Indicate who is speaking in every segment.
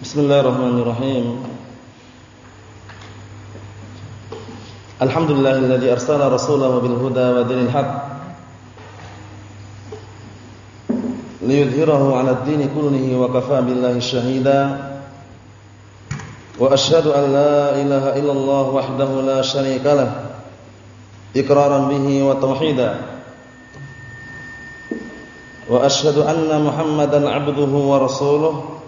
Speaker 1: Bismillahirrahmanirrahim. Alhamdulillahilladzi arsala rasulahu bil huda wa dinil haq liyudhhirahu 'ala ad-din kullihi wa kafaa billahi shahida. Wa asyhadu an la ilaha illallah wahdahu la syarika lah iqraran bihi wa tauhida. Wa asyhadu anna Muhammadan 'abduhu wa rasuluhu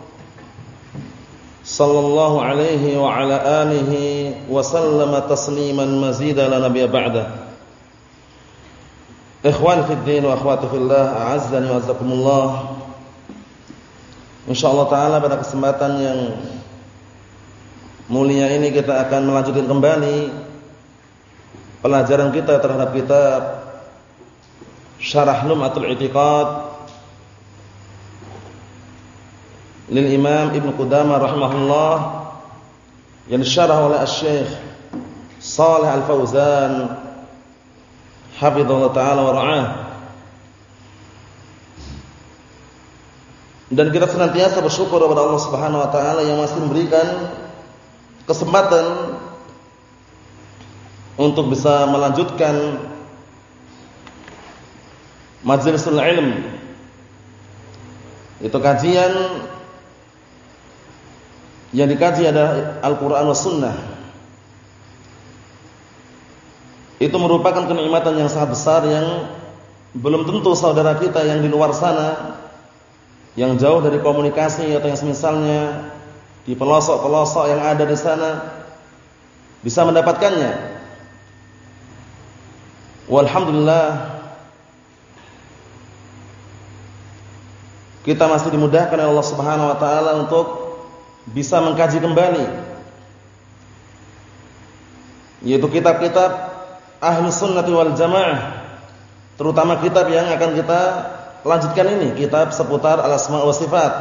Speaker 1: sallallahu alaihi wa ala alihi wa sallama tasliman mazida la nabiyya ba'da. Ikhwan fi din wa akhwati fillah a'azzani wa azzakumullah. Insyaallah taala pada kesempatan yang mulia ini kita akan melanjutkan kembali pelajaran kita terhadap kitab Syarah Lum'atul I'tiqad lil Imam Ibn Qudamah rahimahullah yang disyarah oleh Asy-Syaikh Al-Fauzan hafizallahu taala wa ra'ah. Dan kita senantiasa bersyukur kepada Allah Subhanahu wa taala yang masih memberikan kesempatan untuk bisa melanjutkan majlisul ilm itu kajian yang dikaji adalah Al-Quran dan Sunnah. Itu merupakan kenikmatan yang sangat besar yang belum tentu saudara kita yang di luar sana, yang jauh dari komunikasi atau yang semisalnya di pelosok-pelosok yang ada di sana bisa mendapatkannya. Walhamdulillah kita masih dimudahkan oleh Allah Subhanahu wa taala untuk bisa mengkaji kembali. Yaitu kitab-kitab ahli sunnati wal jamaah terutama kitab yang akan kita lanjutkan ini kitab seputar al-asma wa sifat.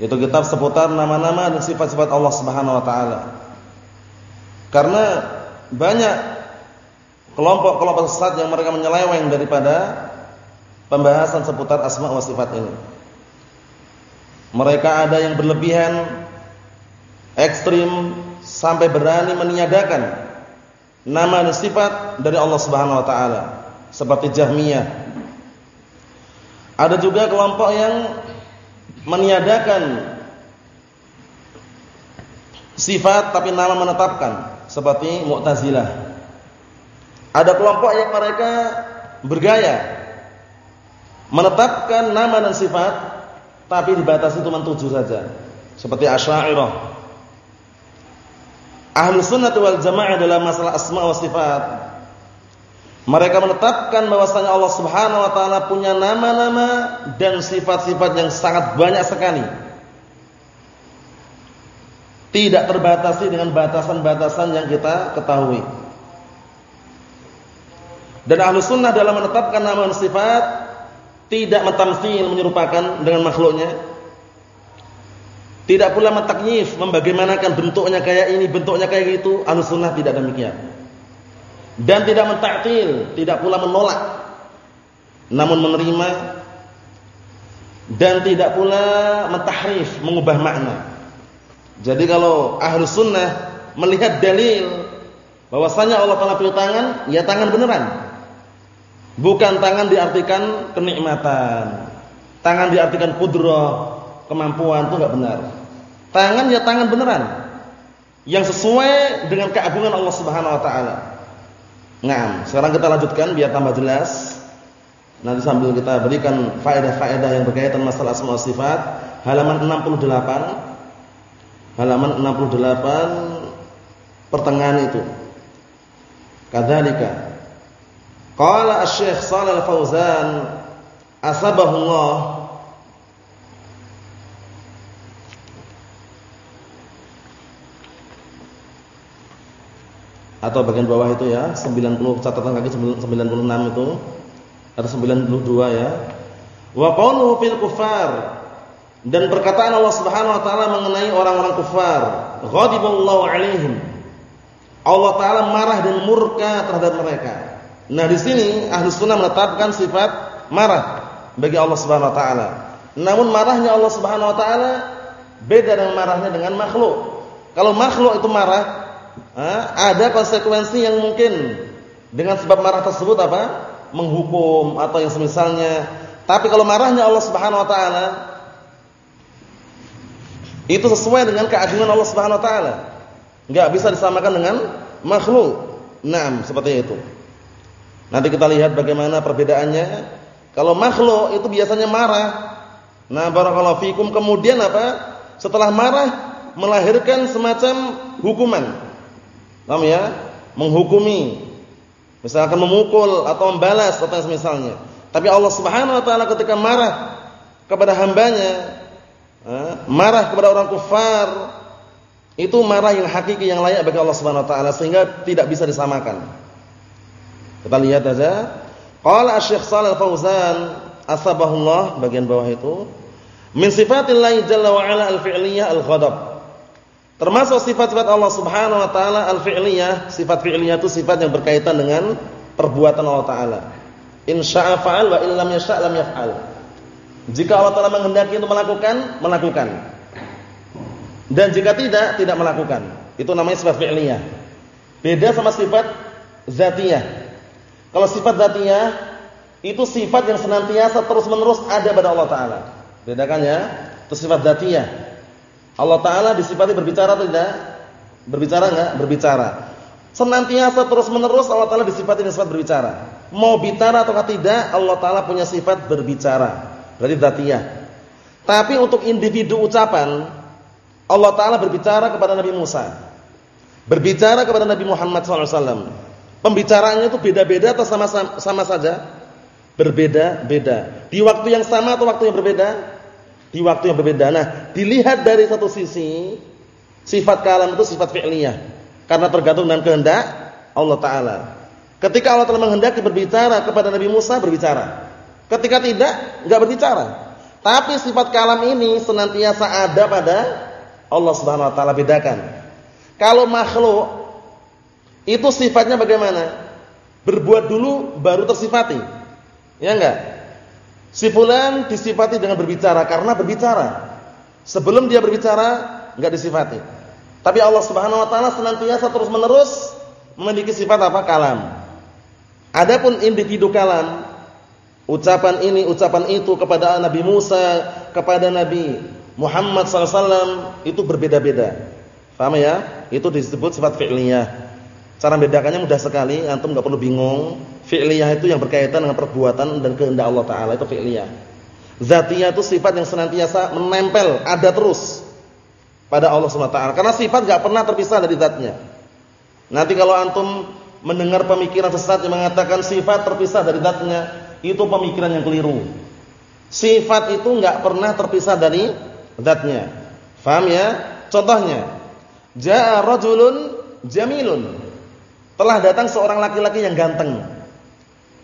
Speaker 1: Yaitu kitab seputar nama-nama dan sifat-sifat Allah Subhanahu wa taala. Karena banyak kelompok-kelompok sesat yang mereka menyeleweng daripada pembahasan seputar asma wa sifat ini mereka ada yang berlebihan ekstrim sampai berani meniadakan nama dan sifat dari Allah Subhanahu wa taala seperti Jahmiyah. Ada juga kelompok yang meniadakan sifat tapi nama menetapkan seperti Mu'tazilah. Ada kelompok yang mereka bergaya menetapkan nama dan sifat tapi dibatasi cuma tujuh saja. Seperti Asy'ariyah. Ahlu sunnah wal jamaah dalam masalah asma wa sifat. Mereka menetapkan bahwasanya Allah Subhanahu wa taala punya nama-nama dan sifat-sifat yang sangat banyak sekali. Tidak terbatasi dengan batasan-batasan yang kita ketahui. Dan ahlu sunnah dalam menetapkan nama dan sifat tidak mentamsil menyerupakan dengan makhluknya. Tidak pula mentakyif membagaimanakan bentuknya kayak ini, bentuknya kayak gitu. Ahlussunnah tidak demikian. Dan tidak mentaktil, tidak pula menolak. Namun menerima dan tidak pula mentahrif, mengubah makna. Jadi kalau ahlu sunnah melihat dalil bahwasanya Allah Taala punya tangan, ya tangan beneran. Bukan tangan diartikan kenikmatan. Tangan diartikan kudrah, kemampuan itu enggak benar. Tangan ya tangan beneran. Yang sesuai dengan keagungan Allah Subhanahu wa taala. Nah, sekarang kita lanjutkan biar tambah jelas. Nanti sambil kita berikan faedah-faedah yang berkaitan masalah asma sifat, halaman 68. Halaman 68 pertengahan itu. Kadzalika Qala Asy-Syaikh Shalal Fauzan asabahullah. Atau bagian bawah itu ya 90 catatan kaki 96 itu atau 92 ya. Wa qawluhu fil kufar. Dan perkataan Allah Subhanahu wa taala mengenai orang-orang kufar ghadiballahu alaihim. Allah taala marah dan murka terhadap mereka Nah di sini ahli sunnah menetapkan sifat marah bagi Allah Subhanahu Wa Taala. Namun marahnya Allah Subhanahu wa taala beda dengan marahnya dengan makhluk. Kalau makhluk itu marah, ada konsekuensi yang mungkin dengan sebab marah tersebut apa? menghukum atau yang semisalnya. Tapi kalau marahnya Allah Subhanahu wa taala itu sesuai dengan keagungan Allah Subhanahu wa taala. Enggak bisa disamakan dengan makhluk. Naam, seperti itu. Nanti kita lihat bagaimana perbedaannya. Kalau makhluk itu biasanya marah. Nah, barakallahu fikum kemudian apa? Setelah marah melahirkan semacam hukuman. Paham ya? Menghukumi. Misalkan memukul atau membalas atau semisalnya. Tapi Allah Subhanahu wa taala ketika marah kepada hambanya, marah kepada orang kufar, itu marah yang hakiki yang layak bagi Allah Subhanahu wa taala sehingga tidak bisa disamakan. Kita lihat saja. Qala Asy-Syaikh Shalal Fauzan asbahullah bagian bawah itu min sifatillahi jalla wa ala al-fi'liyah al-ghadab. Termasuk sifat-sifat Allah Subhanahu wa taala al-fi'liyah, sifat fi'liyah itu sifat yang berkaitan dengan perbuatan Allah taala. In syaa'a fa'al wa illam yasha' lam yaf'al. Jika Allah taala menghendaki untuk melakukan, melakukan. Dan jika tidak, tidak melakukan. Itu namanya sifat fi'liyah. Beda sama sifat zatiyah. Kalau sifat zatiyah itu sifat yang senantiasa terus-menerus ada pada Allah taala. Bedakan ya, itu sifat zatiyah. Allah taala disifati berbicara atau tidak? Berbicara enggak? Berbicara. Senantiasa terus-menerus Allah taala disifati dengan sifat berbicara. Mau bicara atau tidak, Allah taala punya sifat berbicara. Berarti zatiyah. Tapi untuk individu ucapan Allah taala berbicara kepada Nabi Musa. Berbicara kepada Nabi Muhammad SAW Pembicaraannya itu beda-beda atau sama, sama sama saja? Berbeda-beda. Di waktu yang sama atau waktu yang berbeda? Di waktu yang berbeda. Nah, dilihat dari satu sisi, sifat kalam itu sifat fi'liyah. Karena tergantung dengan kehendak Allah Ta'ala. Ketika Allah telah menghendaki berbicara kepada Nabi Musa, berbicara. Ketika tidak, enggak berbicara. Tapi sifat kalam ini senantiasa ada pada Allah Subhanahu wa taala bedakan. Kalau makhluk itu sifatnya bagaimana? Berbuat dulu baru tersifati. Ya enggak? Si fulan disifati dengan berbicara karena berbicara. Sebelum dia berbicara enggak disifati. Tapi Allah Subhanahu wa taala senantiasa terus-menerus memiliki sifat apa? Kalam. Adapun individu kalam, ucapan ini, ucapan itu kepada Nabi Musa, kepada Nabi Muhammad SAW itu berbeda-beda. Paham ya? Itu disebut sifat fi'liyah. Cara membedakannya mudah sekali, antum enggak perlu bingung. Fi'liyah itu yang berkaitan dengan perbuatan dan kehendak Allah taala itu fi'liyah. Zatiyah itu sifat yang senantiasa menempel, ada terus pada Allah Subhanahu taala. Karena sifat enggak pernah terpisah dari zatnya. Nanti kalau antum mendengar pemikiran sesat yang mengatakan sifat terpisah dari zatnya, itu pemikiran yang keliru. Sifat itu enggak pernah terpisah dari zatnya. Faham ya? Contohnya, ja'a rajulun jamilun. Telah datang seorang laki-laki yang ganteng.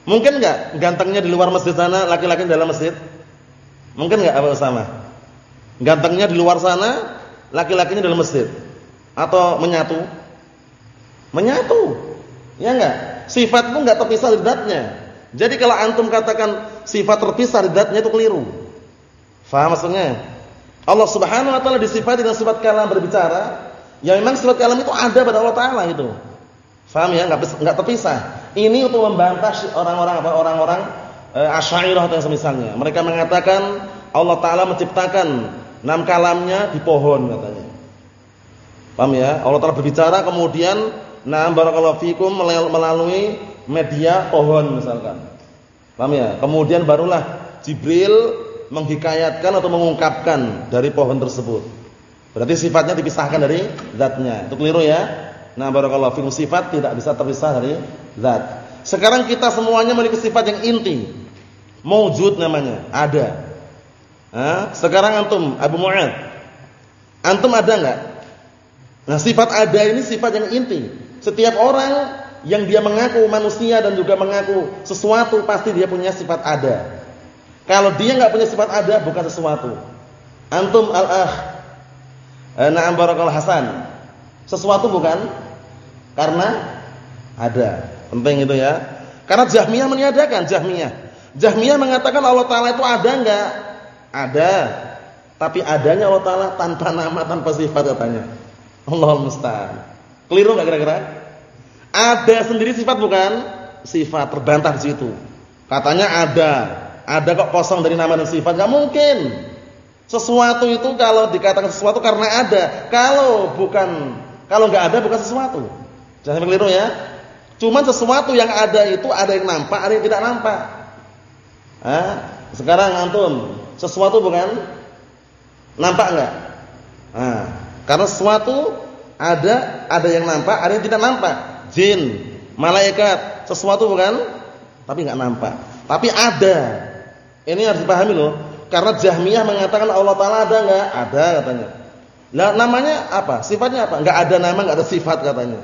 Speaker 1: Mungkin enggak gantengnya di luar masjid sana, laki-laki di dalam masjid? Mungkin enggak apa sama? Gantengnya di luar sana, laki-lakinya dalam masjid. Atau menyatu? Menyatu. Ya enggak? Sifat pun enggak terpisah dari zatnya. Jadi kalau antum katakan sifat terpisah dari zatnya itu keliru. Faham maksudnya? Allah Subhanahu wa taala disifati dengan sifat kalam berbicara, ya memang sifat kalam itu ada pada Allah taala itu. Faham ya? Enggak terpisah. Ini untuk membantah orang-orang apa orang-orang e, Asy'ariyah atau semisalnya. Mereka mengatakan Allah taala menciptakan enam kalamnya di pohon katanya. Paham ya? Allah taala berbicara kemudian nah barakallahu fikum melalui media pohon misalkan. Paham ya? Kemudian barulah Jibril menghikayatkan atau mengungkapkan dari pohon tersebut. Berarti sifatnya dipisahkan dari zatnya. Itu keliru ya? Nah, barakallahu fikum sifat tidak bisa terpisah dari zat. Sekarang kita semuanya memiliki sifat yang inti. Maujud namanya, ada. Nah, sekarang antum Abu Mu'ad. Antum ada enggak? Nah, sifat ada ini sifat yang inti. Setiap orang yang dia mengaku manusia dan juga mengaku sesuatu pasti dia punya sifat ada. Kalau dia enggak punya sifat ada bukan sesuatu. Antum al-akh. Eh, na'am barakallahu Hasan. Sesuatu bukan? Karena ada. Penting itu ya. Karena Jahmiyah meniadakan Jahmiyah. Jahmiyah mengatakan Allah taala itu ada enggak? Ada. Tapi adanya Allah Taala tanpa nama, tanpa sifat katanya. Allah musta'an. Keliru enggak kira-kira? Ada sendiri sifat bukan? Sifat terbantah di situ. Katanya ada. Ada kok kosong dari nama dan sifat? Enggak mungkin. Sesuatu itu kalau dikatakan sesuatu karena ada. Kalau bukan kalau enggak ada bukan sesuatu. Jangan keliru ya. Cuman sesuatu yang ada itu ada yang nampak, ada yang tidak nampak. Hah? Sekarang antum, sesuatu bukan nampak enggak? Nah, karena sesuatu ada, ada yang nampak, ada yang tidak nampak. Jin, malaikat, sesuatu bukan? Tapi enggak nampak. Tapi ada. Ini harus dipahami loh. Karena Jahmiyah mengatakan Allah Taala ada enggak? Ada katanya. Nah, namanya apa? Sifatnya apa? Enggak ada nama, enggak ada sifat katanya.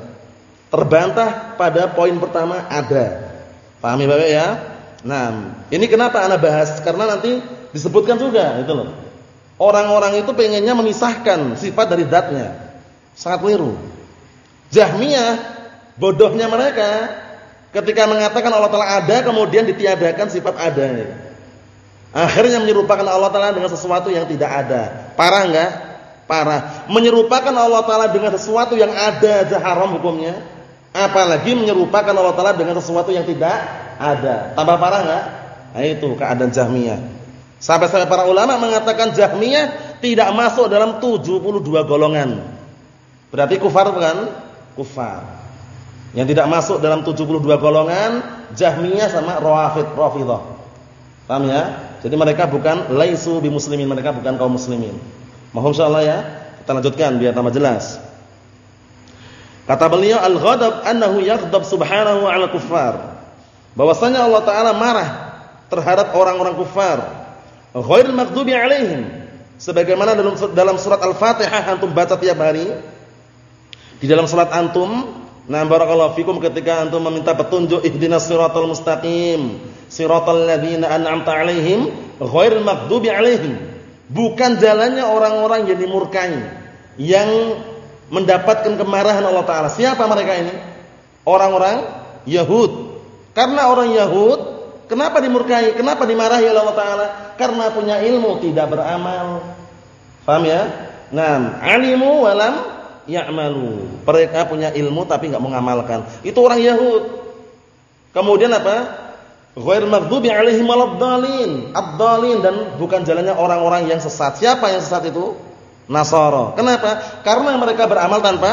Speaker 1: Terbantah pada poin pertama ada. Pahami Bapak ya? Nah, ini kenapa Anda bahas? Karena nanti disebutkan juga itu loh. Orang-orang itu pengennya memisahkan sifat dari zatnya. Sangat keliru. Jahmiyah bodohnya mereka ketika mengatakan Allah Taala ada kemudian ditiadakan sifat ada. Akhirnya menyerupakan Allah Taala dengan sesuatu yang tidak ada. Parah enggak? Parah. Menyerupakan Allah Taala dengan sesuatu yang ada aja haram hukumnya. Apalagi menyerupakan Allah Taala dengan sesuatu yang tidak ada. Tambah parah enggak? Nah itu keadaan Jahmiyah. Sampai-sampai para ulama mengatakan Jahmiyah tidak masuk dalam 72 golongan. Berarti kufar bukan? Kufar. Yang tidak masuk dalam 72 golongan Jahmiyah sama Rawafid, Rafidhah. Paham ya? Jadi mereka bukan laisu bi muslimin, mereka bukan kaum muslimin. Mohon insyaallah ya. Kita lanjutkan biar tambah jelas. Kata beliau al-ghadab annahu yaghdab subhanahu 'ala kuffar. Bahwasanya Allah taala marah terhadap orang-orang kufar. Ghairil maghdubi 'alaihim. Sebagaimana dalam dalam surat Al-Fatihah antum baca tiap hari. Di dalam salat antum, nah barakallahu fikum ketika antum meminta petunjuk ihdinas siratal mustaqim, siratal ladzina an'amta 'alaihim, ghairil maghdubi 'alaihim. Bukan jalannya orang-orang yang dimurkai, yang mendapatkan kemarahan Allah taala. Siapa mereka ini? Orang-orang Yahud. Karena orang Yahud kenapa dimurkai? Kenapa dimarahi Allah taala? Karena punya ilmu tidak beramal. Paham ya? Nah, alimu walam ya'malu. Mereka punya ilmu tapi enggak mengamalkan. Itu orang Yahud. Kemudian apa? Ghair maghdubi alaihim waladdallin. Ad-dallin dan bukan jalannya orang-orang yang sesat. Siapa yang sesat itu? Nasara. Kenapa? Karena mereka beramal tanpa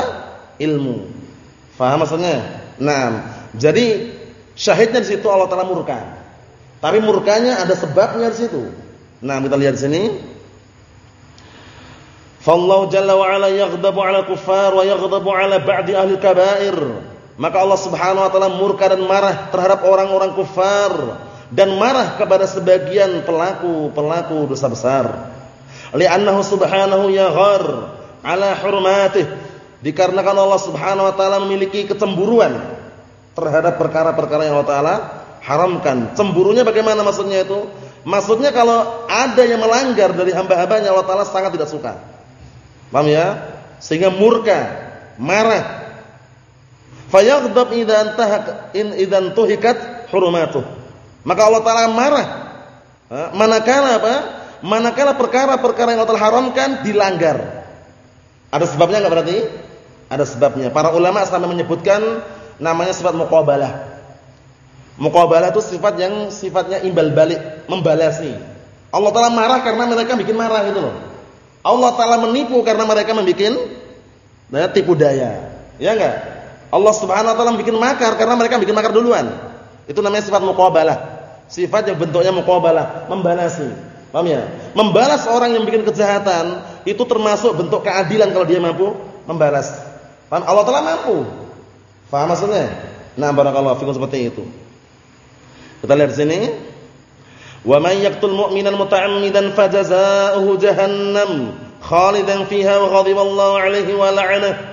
Speaker 1: ilmu. Faham maksudnya? Nah, jadi syahidnya di situ Allah Taala murka. Tapi murkanya ada sebabnya di situ. Nah, kita lihat di sini. Fallahu jalla wa ala yaghdabu 'ala kuffar wa yaghdabu 'ala ba'di ahli kaba'ir. Maka Allah Subhanahu wa taala murka dan marah terhadap orang-orang kufar dan marah kepada sebagian pelaku-pelaku dosa besar li'annahu subhanahu yaghar ala hurmatih dikarenakan Allah Subhanahu wa taala memiliki kecemburuan terhadap perkara-perkara yang Allah taala haramkan. Cemburunya bagaimana maksudnya itu? Maksudnya kalau ada yang melanggar dari hamba-hambanya Allah taala sangat tidak suka. Paham ya? Sehingga murka, marah. Fayaghdab idzan tahak in idzan tuhikat hurumatuh. Maka Allah taala marah. Manakala apa? manakala perkara-perkara yang Allah haramkan dilanggar. Ada sebabnya enggak berarti? Ada sebabnya. Para ulama sampai menyebutkan namanya sifat muqabalah. Muqabalah itu sifat yang sifatnya imbal balik, membalasi. Allah Taala marah karena mereka bikin marah itu loh. Allah Taala menipu karena mereka membuat nah, tipu daya. Ya enggak? Allah Subhanahu wa taala bikin makar karena mereka bikin makar duluan. Itu namanya sifat muqabalah. Sifat yang bentuknya muqabalah, membalasi. Paham ya? Membalas orang yang bikin kejahatan itu termasuk bentuk keadilan kalau dia mampu membalas. Paham? Allah telah mampu. Paham maksudnya? Nah, barakallahu fikum seperti itu. Kita lihat sini. Wa may yaqtul mu'minan muta'ammidan fajazaohu jahannam khalidan fiha wa ghadiballahu 'alaihi wa la'anahu.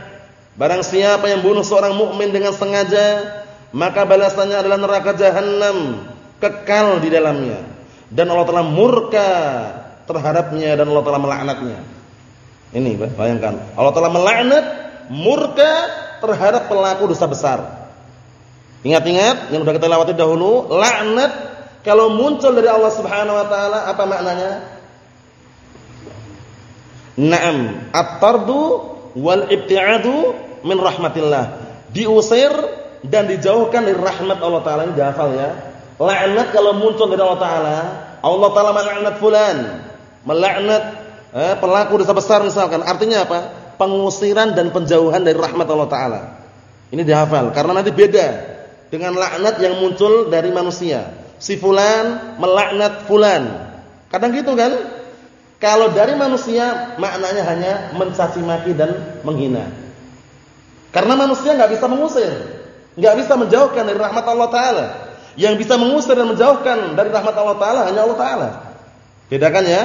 Speaker 1: Barang siapa yang bunuh seorang mukmin dengan sengaja, maka balasannya adalah neraka jahanam, kekal di dalamnya dan Allah telah murka terhadapnya dan Allah telah melaknatnya. Ini bayangkan, Allah telah melaknat, murka terhadap pelaku dosa besar. Ingat-ingat yang sudah kita lewati dahulu, laknat kalau muncul dari Allah Subhanahu wa taala apa maknanya? Naam, at-tardu wal ibtiadu min rahmatillah. Diusir dan dijauhkan dari rahmat Allah taala. Ini dihafal ya. Laknat kalau muncul dari Allah taala, Allah taala melaknat fulan, melaknat eh, pelaku dosa besar misalkan. Artinya apa? Pengusiran dan penjauhan dari rahmat Allah taala. Ini dihafal karena nanti beda dengan laknat yang muncul dari manusia. Si fulan melaknat fulan. Kadang gitu kan? Kalau dari manusia maknanya hanya mencaci maki dan menghina. Karena manusia nggak bisa mengusir, nggak bisa menjauhkan dari rahmat Allah Taala. Yang bisa mengusir dan menjauhkan dari rahmat Allah Taala hanya Allah Taala. Bedakan ya.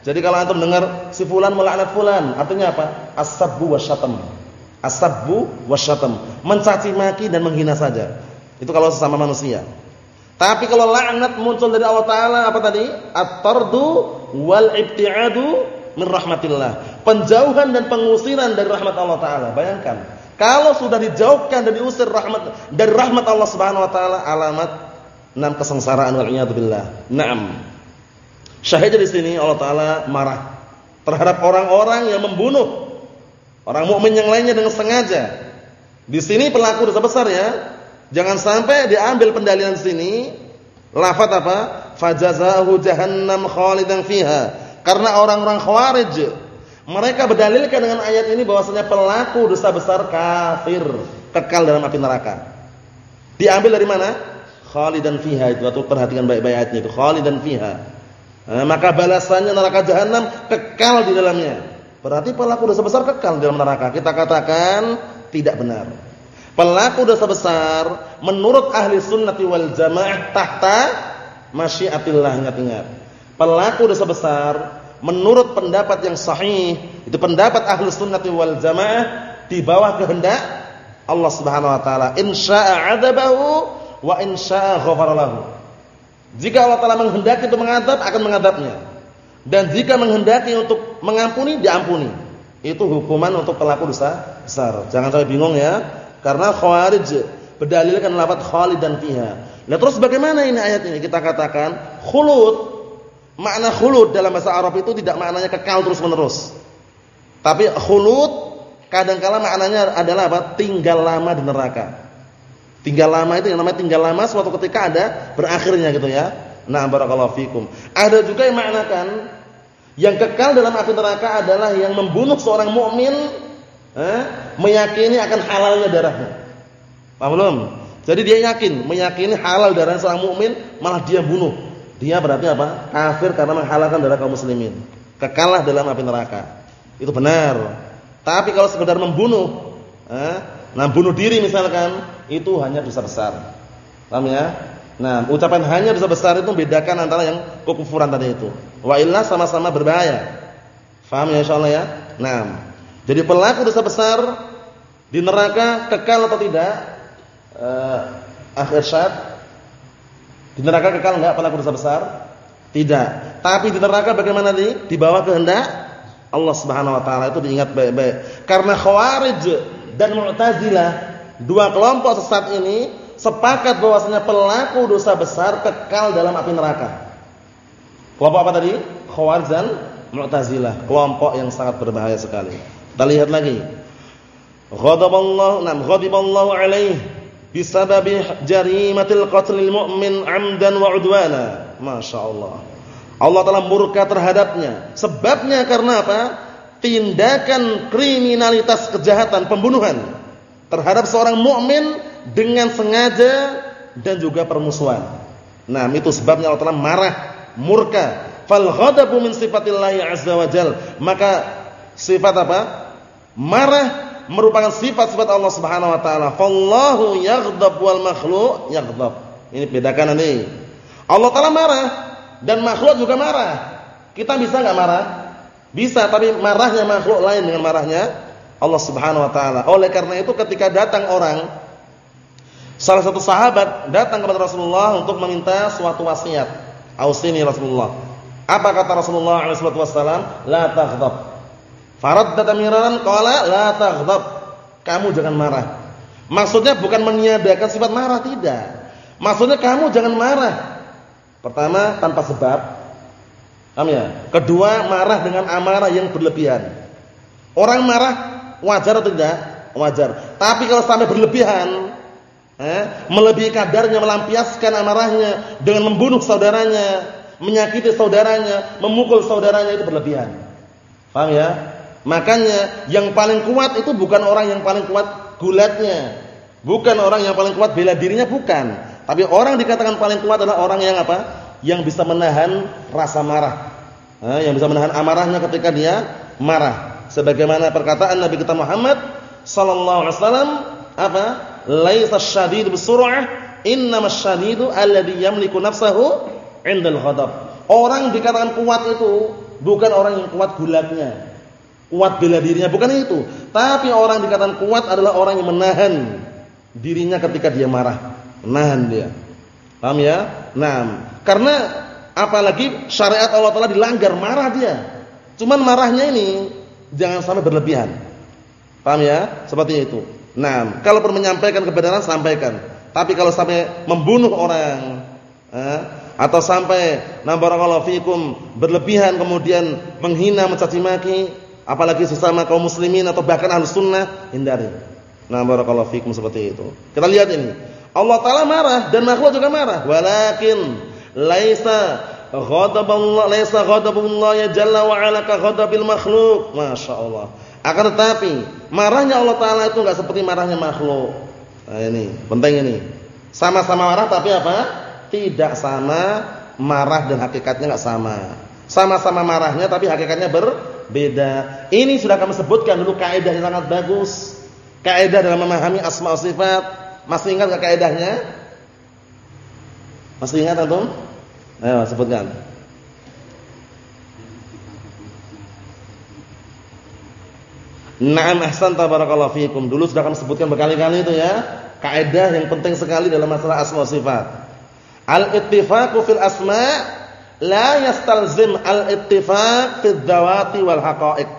Speaker 1: Jadi kalau antum dengar si fulan melaknat fulan, artinya apa? As-sabbu wasyatam. As-sabbu. Mencaci maki dan menghina saja. Itu kalau sesama manusia. Tapi kalau laknat muncul dari Allah Taala apa tadi? At-tardu wal ibtiadu min rahmatillah. Penjauhan dan pengusiran dari rahmat Allah Taala. Bayangkan, kalau sudah dijauhkan dan diusir rahmat dari rahmat Allah Subhanahu Wa Taala, alamat enam kesengsaraan wal billah. Naam. Syahid di sini Allah Taala marah terhadap orang-orang yang membunuh orang mukmin yang lainnya dengan sengaja. Di sini pelaku dosa besar ya Jangan sampai diambil pendalilan sini lafaz apa? Fajazahu jahannam khalidan fiha. Karena orang-orang Khawarij mereka berdalilkan dengan ayat ini bahwasanya pelaku dosa besar kafir, kekal dalam api neraka. Diambil dari mana? Khalidan fiha itu atau perhatikan baik-baik ayatnya itu khalidan fiha. Nah, maka balasannya neraka jahanam kekal di dalamnya. Berarti pelaku dosa besar kekal dalam neraka. Kita katakan tidak benar. Pelaku dosa besar menurut ahli sunnati wal jamaah tahta masyiatillah ingat-ingat. Pelaku dosa besar menurut pendapat yang sahih itu pendapat ahli sunnati wal jamaah di bawah kehendak Allah Subhanahu wa taala. Insya'a 'adabahu wa insya'a ghafara lahu. Jika Allah taala menghendaki untuk mengadab akan mengadabnya. Dan jika menghendaki untuk mengampuni diampuni. Itu hukuman untuk pelaku dosa besar. Jangan sampai bingung ya. Karena Khawarij berdalilkan lafaz khalidan fiha. Nah, terus bagaimana ini ayat ini? Kita katakan khulud. Makna khulud dalam bahasa Arab itu tidak maknanya kekal terus-menerus. Tapi khulud kadangkala maknanya adalah apa? Tinggal lama di neraka. Tinggal lama itu yang namanya tinggal lama suatu ketika ada berakhirnya gitu ya. Nah, barakallahu fikum. Ada juga yang maknakan yang kekal dalam api neraka adalah yang membunuh seorang mukmin eh, meyakini akan halalnya darahnya. Paham belum? Jadi dia yakin, meyakini halal darah seorang mukmin, malah dia bunuh. Dia berarti apa? Kafir karena menghalalkan darah kaum muslimin. Kekalah dalam api neraka. Itu benar. Tapi kalau sekedar membunuh, eh, nah bunuh diri misalkan, itu hanya dosa besar. Paham ya? Nah, ucapan hanya dosa besar itu membedakan antara yang kekufuran tadi itu. Wa illa sama-sama berbahaya. Faham ya insyaallah ya? Nah, jadi pelaku dosa besar di neraka kekal atau tidak? Uh, akhir syad di neraka kekal enggak pelaku dosa besar? Tidak. Tapi di neraka bagaimana tadi? Di bawah kehendak Allah Subhanahu wa taala itu diingat baik-baik. Karena Khawarij dan Mu'tazilah, dua kelompok sesat ini sepakat bahwasanya pelaku dosa besar kekal dalam api neraka. Kelompok apa tadi? Khawarij dan Mu'tazilah, kelompok yang sangat berbahaya sekali. Kita lihat lagi. Ghadaballahu nam ghadiballahu alaihi bisababi jarimatil qatlil mu'min 'amdan wa 'udwana. Masyaallah. Allah telah murka terhadapnya. Sebabnya karena apa? Tindakan kriminalitas kejahatan pembunuhan terhadap seorang mukmin dengan sengaja dan juga permusuhan. Nah, itu sebabnya Allah telah marah, murka. Fal ghadabu min sifatillahi azza wajal. Maka sifat apa? Marah merupakan sifat-sifat Allah Subhanahu wa taala. Fallahu yaghdab wal makhluq yaghdab. Ini bedakan nanti. Allah taala marah dan makhluk juga marah. Kita bisa enggak marah? Bisa, tapi marahnya makhluk lain dengan marahnya Allah Subhanahu wa taala. Oleh karena itu ketika datang orang salah satu sahabat datang kepada Rasulullah untuk meminta suatu wasiat. Ausini Rasulullah. Apa kata Rasulullah alaihi wasallam? La taghdab. Faraddata miraran qala la taghdab. Kamu jangan marah. Maksudnya bukan meniadakan sifat marah tidak. Maksudnya kamu jangan marah. Pertama tanpa sebab. Paham ya? Kedua, marah dengan amarah yang berlebihan. Orang marah wajar atau tidak? Wajar. Tapi kalau sampai berlebihan, eh, melebihi kadarnya, melampiaskan amarahnya dengan membunuh saudaranya, menyakiti saudaranya, memukul saudaranya itu berlebihan. Paham ya? Makanya yang paling kuat itu bukan orang yang paling kuat gulatnya. Bukan orang yang paling kuat bela dirinya bukan. Tapi orang dikatakan paling kuat adalah orang yang apa? Yang bisa menahan rasa marah eh, yang bisa menahan amarahnya ketika dia marah. Sebagaimana perkataan Nabi kita Muhammad sallallahu alaihi wasallam apa? Laisa syadid bisur'ah, innamas syadidu alladhi yamliku nafsahu 'indal ghadab. Orang dikatakan kuat itu bukan orang yang kuat gulatnya, kuat bela dirinya bukan itu. Tapi orang dikatakan kuat adalah orang yang menahan dirinya ketika dia marah, menahan dia. Paham ya? Nah, karena Apalagi syariat Allah Taala dilanggar, marah dia. Cuman marahnya ini jangan sampai berlebihan. Paham ya? Seperti itu. Nah, kalau perlu menyampaikan kebenaran sampaikan. Tapi kalau sampai membunuh orang eh, atau sampai nabarakallahu fikum berlebihan kemudian menghina mencaci maki apalagi sesama kaum muslimin atau bahkan ahlus sunnah hindari. Nah barakallahu fikum seperti itu. Kita lihat ini. Allah taala marah dan makhluk juga marah. Walakin laisa ghadaballah laisa ghadabullah ya jalla wa ala ka ghadabil makhluk masyaallah akan tetapi marahnya Allah taala itu enggak seperti marahnya makhluk nah ini penting ini sama-sama marah tapi apa tidak sama marah dan hakikatnya enggak sama sama-sama marahnya tapi hakikatnya berbeda ini sudah kami sebutkan dulu kaidah yang sangat bagus kaidah dalam memahami asma sifat masih ingat enggak kaidahnya masih ingat antum? Ayo sebutkan. Naam ahsan tabarakallahu fiikum. Dulu sudah kami sebutkan berkali-kali itu ya. Kaidah yang penting sekali dalam masalah asma sifat. Al-ittifaqu fil asma la yastalzim al-ittifaq fil dzawati wal haqa'iq.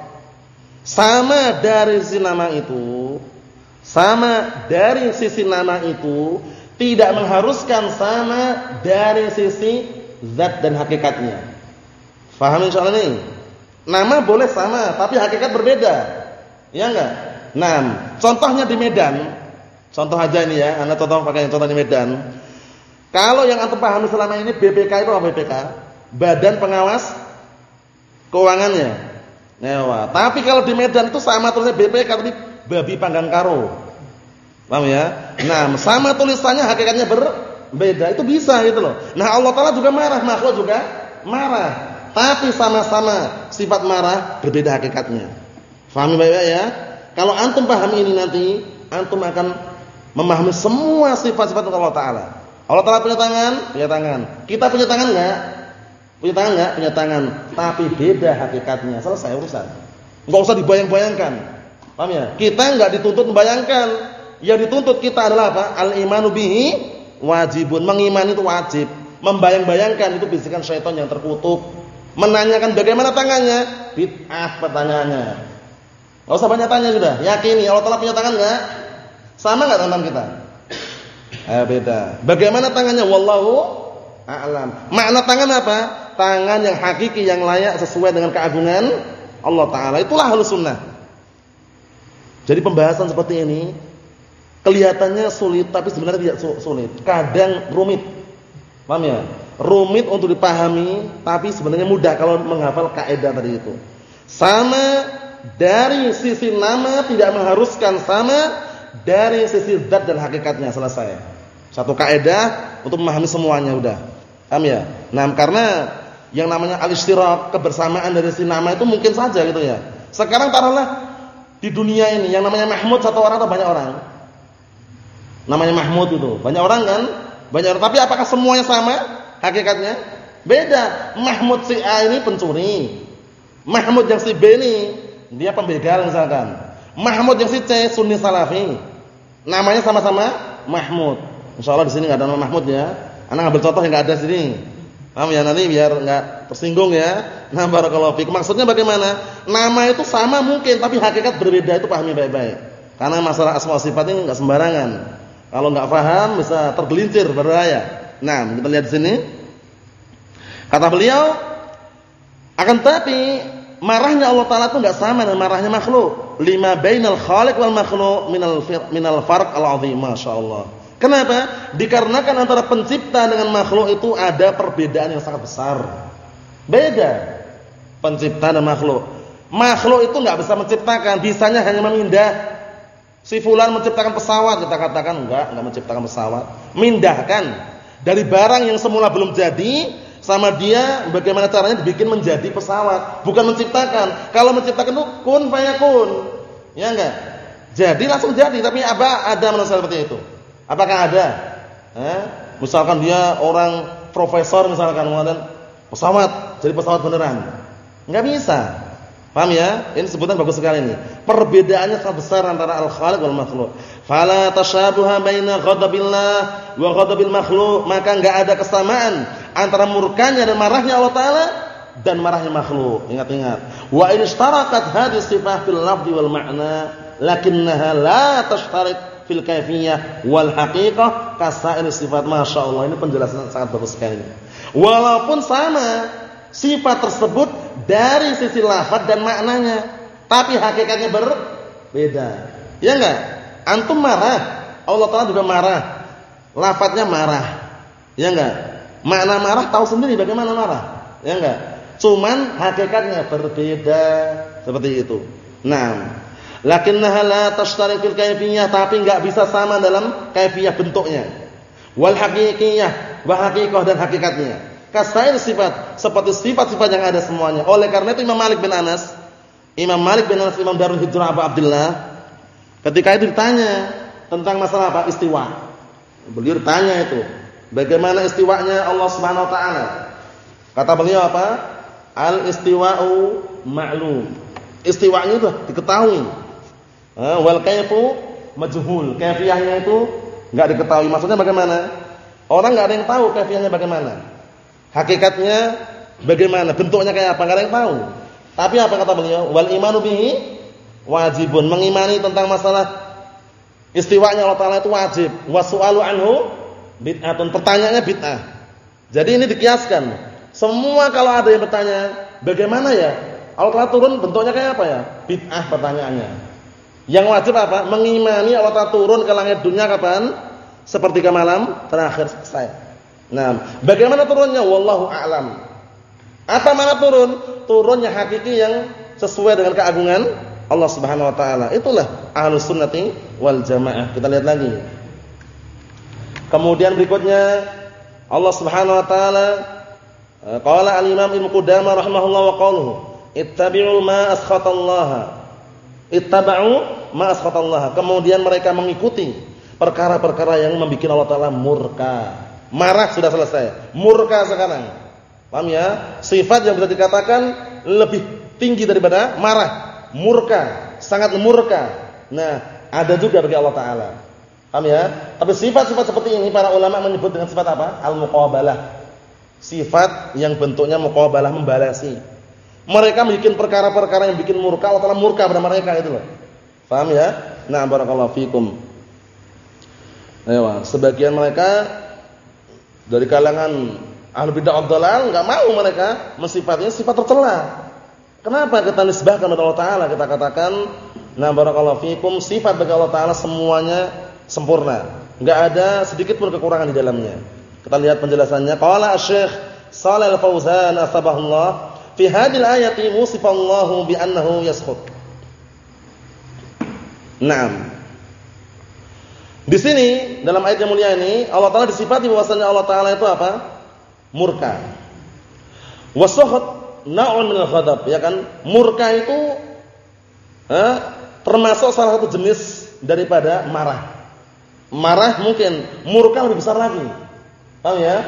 Speaker 1: Sama dari sisi nama itu, sama dari sisi nama itu tidak mengharuskan sama dari sisi zat dan hakikatnya. Faham insyaallah ini? Nama boleh sama, tapi hakikat berbeda. Ya enggak? Nah, contohnya di Medan. Contoh aja ini ya, Anda contoh pakai contoh di Medan. Kalau yang antum pahami selama ini BPK itu apa BPK? Badan Pengawas Keuangannya. Nah, tapi kalau di Medan itu sama terusnya BPK tapi babi panggang karo. Paham ya? Nah, sama tulisannya hakikatnya berbeda. Itu bisa gitu loh. Nah, Allah taala juga marah, makhluk juga marah. Tapi sama-sama sifat marah berbeda hakikatnya. Fahami baik-baik ya? Kalau antum paham ini nanti, antum akan memahami semua sifat-sifat Allah taala. Allah taala punya tangan, punya tangan. Kita punya tangan enggak? Punya tangan enggak? Punya tangan. Tapi beda hakikatnya. Selesai urusan. Enggak usah dibayang-bayangkan. Paham ya? Kita enggak dituntut membayangkan. Yang dituntut kita adalah apa? Al-imanu bihi wajibun. Mengimani itu wajib. Membayang-bayangkan itu bisikan syaitan yang terkutuk. Menanyakan bagaimana tangannya? Bid'ah pertanyaannya. Enggak usah banyak tanya sudah. Yakini Allah Taala punya tangan enggak? Sama enggak tangan kita? Eh beda. Bagaimana tangannya? Wallahu a'lam. Makna tangan apa? Tangan yang hakiki yang layak sesuai dengan keagungan Allah taala. Itulah halus sunnah. Jadi pembahasan seperti ini Kelihatannya sulit tapi sebenarnya tidak sulit. Kadang rumit. Paham ya? Rumit untuk dipahami tapi sebenarnya mudah kalau menghafal kaidah tadi itu. Sama dari sisi nama tidak mengharuskan sama dari sisi zat dan hakikatnya selesai. Satu kaidah untuk memahami semuanya udah. Paham ya? Nah, karena yang namanya al-istirak, kebersamaan dari sisi nama itu mungkin saja gitu ya. Sekarang taruhlah di dunia ini yang namanya Mahmud satu orang atau banyak orang? Namanya Mahmud itu. Banyak orang kan? Banyak orang. Tapi apakah semuanya sama hakikatnya? Beda. Mahmud si A ini pencuri. Mahmud yang si B ini dia pembegal misalkan. Mahmud yang si C Sunni Salafi. Namanya sama-sama Mahmud. Insyaallah di sini enggak ada nama Mahmud ya. Anak ngambil contoh yang enggak ada sini. Paham ya nanti biar enggak tersinggung ya. Nah barakallahu fiik. Maksudnya bagaimana? Nama itu sama mungkin tapi hakikat berbeda itu pahami baik-baik. Karena masalah asma sifat ini enggak sembarangan. Kalau nggak paham bisa tergelincir berbahaya. Nah, kita lihat di sini. Kata beliau, Akan tapi marahnya Allah taala itu enggak sama dengan marahnya makhluk. Lima bainal khaliq wal makhluq minal minal farq al-'azim, masyaallah. Kenapa? Dikarenakan antara pencipta dengan makhluk itu ada perbedaan yang sangat besar. Beda pencipta dan makhluk. Makhluk itu enggak bisa menciptakan, bisanya hanya memindah. Si fulan menciptakan pesawat, kita katakan enggak, enggak menciptakan pesawat. Mindahkan dari barang yang semula belum jadi sama dia bagaimana caranya dibikin menjadi pesawat, bukan menciptakan. Kalau menciptakan itu kun fayakun. Ya enggak? Jadi langsung jadi, tapi apa ada manusia seperti itu? Apakah ada? Eh? Misalkan dia orang profesor misalkan kemudian pesawat, jadi pesawat beneran. Enggak bisa. Paham ya? Ini sebutan bagus sekali ini. Perbedaannya sangat besar antara al-khaliq wal makhluk. Fala tashabuha baina ghadabillah wa ghadabil makhluk, maka enggak ada kesamaan antara murkanya dan marahnya Allah taala dan marahnya makhluk. Ingat-ingat. Wa in ishtarakat hadhihi sifah fil lafzi wal ma'na, lakinnaha la tashtarik fil kaifiyah wal haqiqah kasair sifat. Masyaallah, ini penjelasan sangat bagus sekali. Walaupun sama sifat tersebut dari sisi lafaz dan maknanya, tapi hakikatnya berbeda. Ya enggak? Antum marah, Allah Taala juga marah. Lafaznya marah. Ya enggak? Makna marah tahu sendiri bagaimana marah. Ya enggak? Cuman hakikatnya berbeda seperti itu. Nah, lakinnaha la tashtari fil kayfiyah tapi enggak bisa sama dalam kaifiyah bentuknya. Wal haqiqiyah, wa haqiqah dan hakikatnya. Kasair sifat seperti sifat-sifat yang ada semuanya. Oleh karena itu Imam Malik bin Anas, Imam Malik bin Anas Imam Darul Hijrah Abu Abdullah, ketika itu ditanya tentang masalah apa? Istiwa. Beliau ditanya itu, bagaimana istiwanya Allah Subhanahu wa taala? Kata beliau apa? Al istiwa'u ma'lum. Istiwanya itu diketahui. Wal kaifu majhul. Kaifiyahnya itu enggak diketahui. Maksudnya bagaimana? Orang enggak ada yang tahu kaifiyahnya bagaimana. Hakikatnya bagaimana? Bentuknya kayak apa? Enggak ada yang tahu. Tapi apa kata beliau? Wal imanu bihi wajibun. Mengimani tentang masalah istiwanya Allah Taala itu wajib. Wasu'alu anhu bid'atun. Pertanyaannya bid'ah. Jadi ini dikiaskan. Semua kalau ada yang bertanya, bagaimana ya? Allah Taala turun bentuknya kayak apa ya? Bid'ah pertanyaannya. Yang wajib apa? Mengimani Allah Taala turun ke langit dunia kapan? Seperti ke malam terakhir selesai. Nah, bagaimana turunnya? Wallahu a'lam. Apa mana turun? Turunnya hakiki yang sesuai dengan keagungan Allah Subhanahu wa taala. Itulah Ahlus Sunnati wal Jamaah. Kita lihat lagi. Kemudian berikutnya Allah Subhanahu wa taala eh, qala al-Imam Ibnu Qudamah rahimahullah wa qaluhu ittabi'u ma askhatallaha. Ittaba'u ma askhatallaha. Kemudian mereka mengikuti perkara-perkara yang membuat Allah taala murka. Marah sudah selesai. Murka sekarang. Paham ya? Sifat yang bisa dikatakan lebih tinggi daripada marah. Murka, sangat murka. Nah, ada juga bagi Allah taala. Paham ya? Tapi sifat-sifat seperti ini para ulama menyebut dengan sifat apa? Al-muqabalah. Sifat yang bentuknya muqabalah membalasi. Mereka bikin perkara-perkara yang bikin murka, Allah taala murka pada mereka itu loh. Paham ya? Nah, barakallahu fikum. Ayo, sebagian mereka dari kalangan ahli bid'ah dhalal enggak mau mereka mensifatinya sifat tercela. Kenapa kita nisbahkan kepada Allah taala kita katakan nah barakallahu fikum sifat bagi Allah taala semuanya sempurna. Enggak ada sedikit pun kekurangan di dalamnya. Kita lihat penjelasannya. Qala Asy-Syaikh Shalal Al-Fauzan asbahullah fi hadhihi al-ayati musifallahu bi annahu yaskhut. Naam. Di sini dalam ayat yang mulia ini Allah Taala disifati bahwasanya Allah Taala itu apa? Murka. Wasakhat na'un minal ghadab, ya kan? Murka itu eh, termasuk salah satu jenis daripada marah. Marah mungkin, murka lebih besar lagi. Paham ya?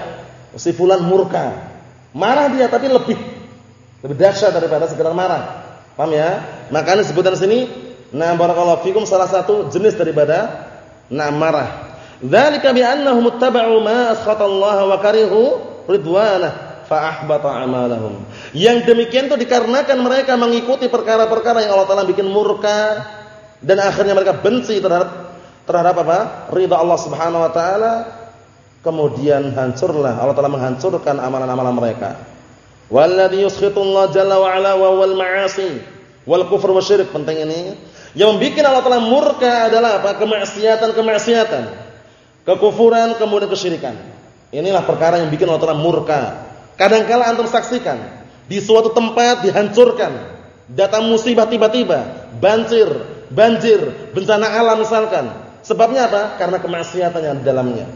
Speaker 1: Si fulan murka. Marah dia tapi lebih lebih dahsyat daripada sekedar marah. Paham ya? Makanya sebutan sini nah barakallahu fikum salah satu jenis daripada Nah marah. Dzalika bi annahum ittaba'u ma Allah wa karihu ridwanah fa ahbata amalahum. Yang demikian itu dikarenakan mereka mengikuti perkara-perkara yang Allah Taala bikin murka dan akhirnya mereka benci terhadap terhadap apa? ridha Allah Subhanahu wa taala. Kemudian hancurlah Allah Taala menghancurkan amalan-amalan mereka. Walladhi yuskhitullah jalla wa ala wa wal ma'asi wal kufur wa syirik. Penting ini. Yang membuat Allah Taala murka adalah apa? Kemaksiatan-kemaksiatan. Kekufuran kemudian kesyirikan. Inilah perkara yang bikin Allah Taala murka. Kadangkala antum saksikan di suatu tempat dihancurkan, datang musibah tiba-tiba, banjir, banjir, bencana alam misalkan. Sebabnya apa? Karena kemaksiatan yang di dalamnya.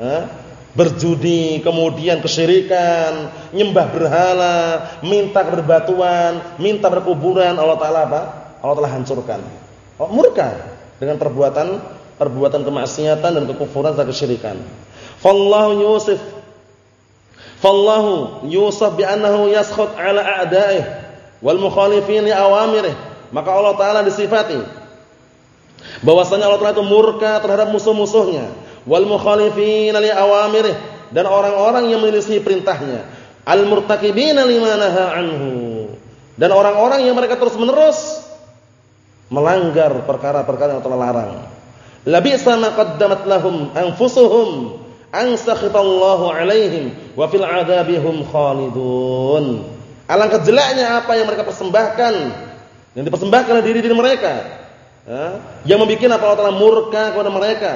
Speaker 1: Hah? berjudi, kemudian kesyirikan, nyembah berhala, minta berbatuan, minta berkuburan, Allah taala apa? Allah taala hancurkan. Oh, murka. Dengan perbuatan perbuatan kemaksiatan dan kekufuran dan kesyirikan. Fallahu yusuf. Fallahu yusuf bi annahu yaskhut ala a'da'ih wal mukhalifin li awamirih. Maka Allah taala disifati bahwasanya Allah taala itu murka terhadap musuh-musuhnya. Wal mukhalifin li awamirih. Dan orang-orang yang menyelisih perintahnya. Al murtakibina lima naha anhu. Dan orang-orang yang mereka terus-menerus melanggar perkara-perkara yang telah larang labisa ma qaddamat lahum anfusuhum an sakhitallahu alaihim wa fil adabihum khalidun alangkah jeleknya apa yang mereka persembahkan yang dipersembahkan oleh diri-diri mereka ya, yang membuat apa Allah murka kepada mereka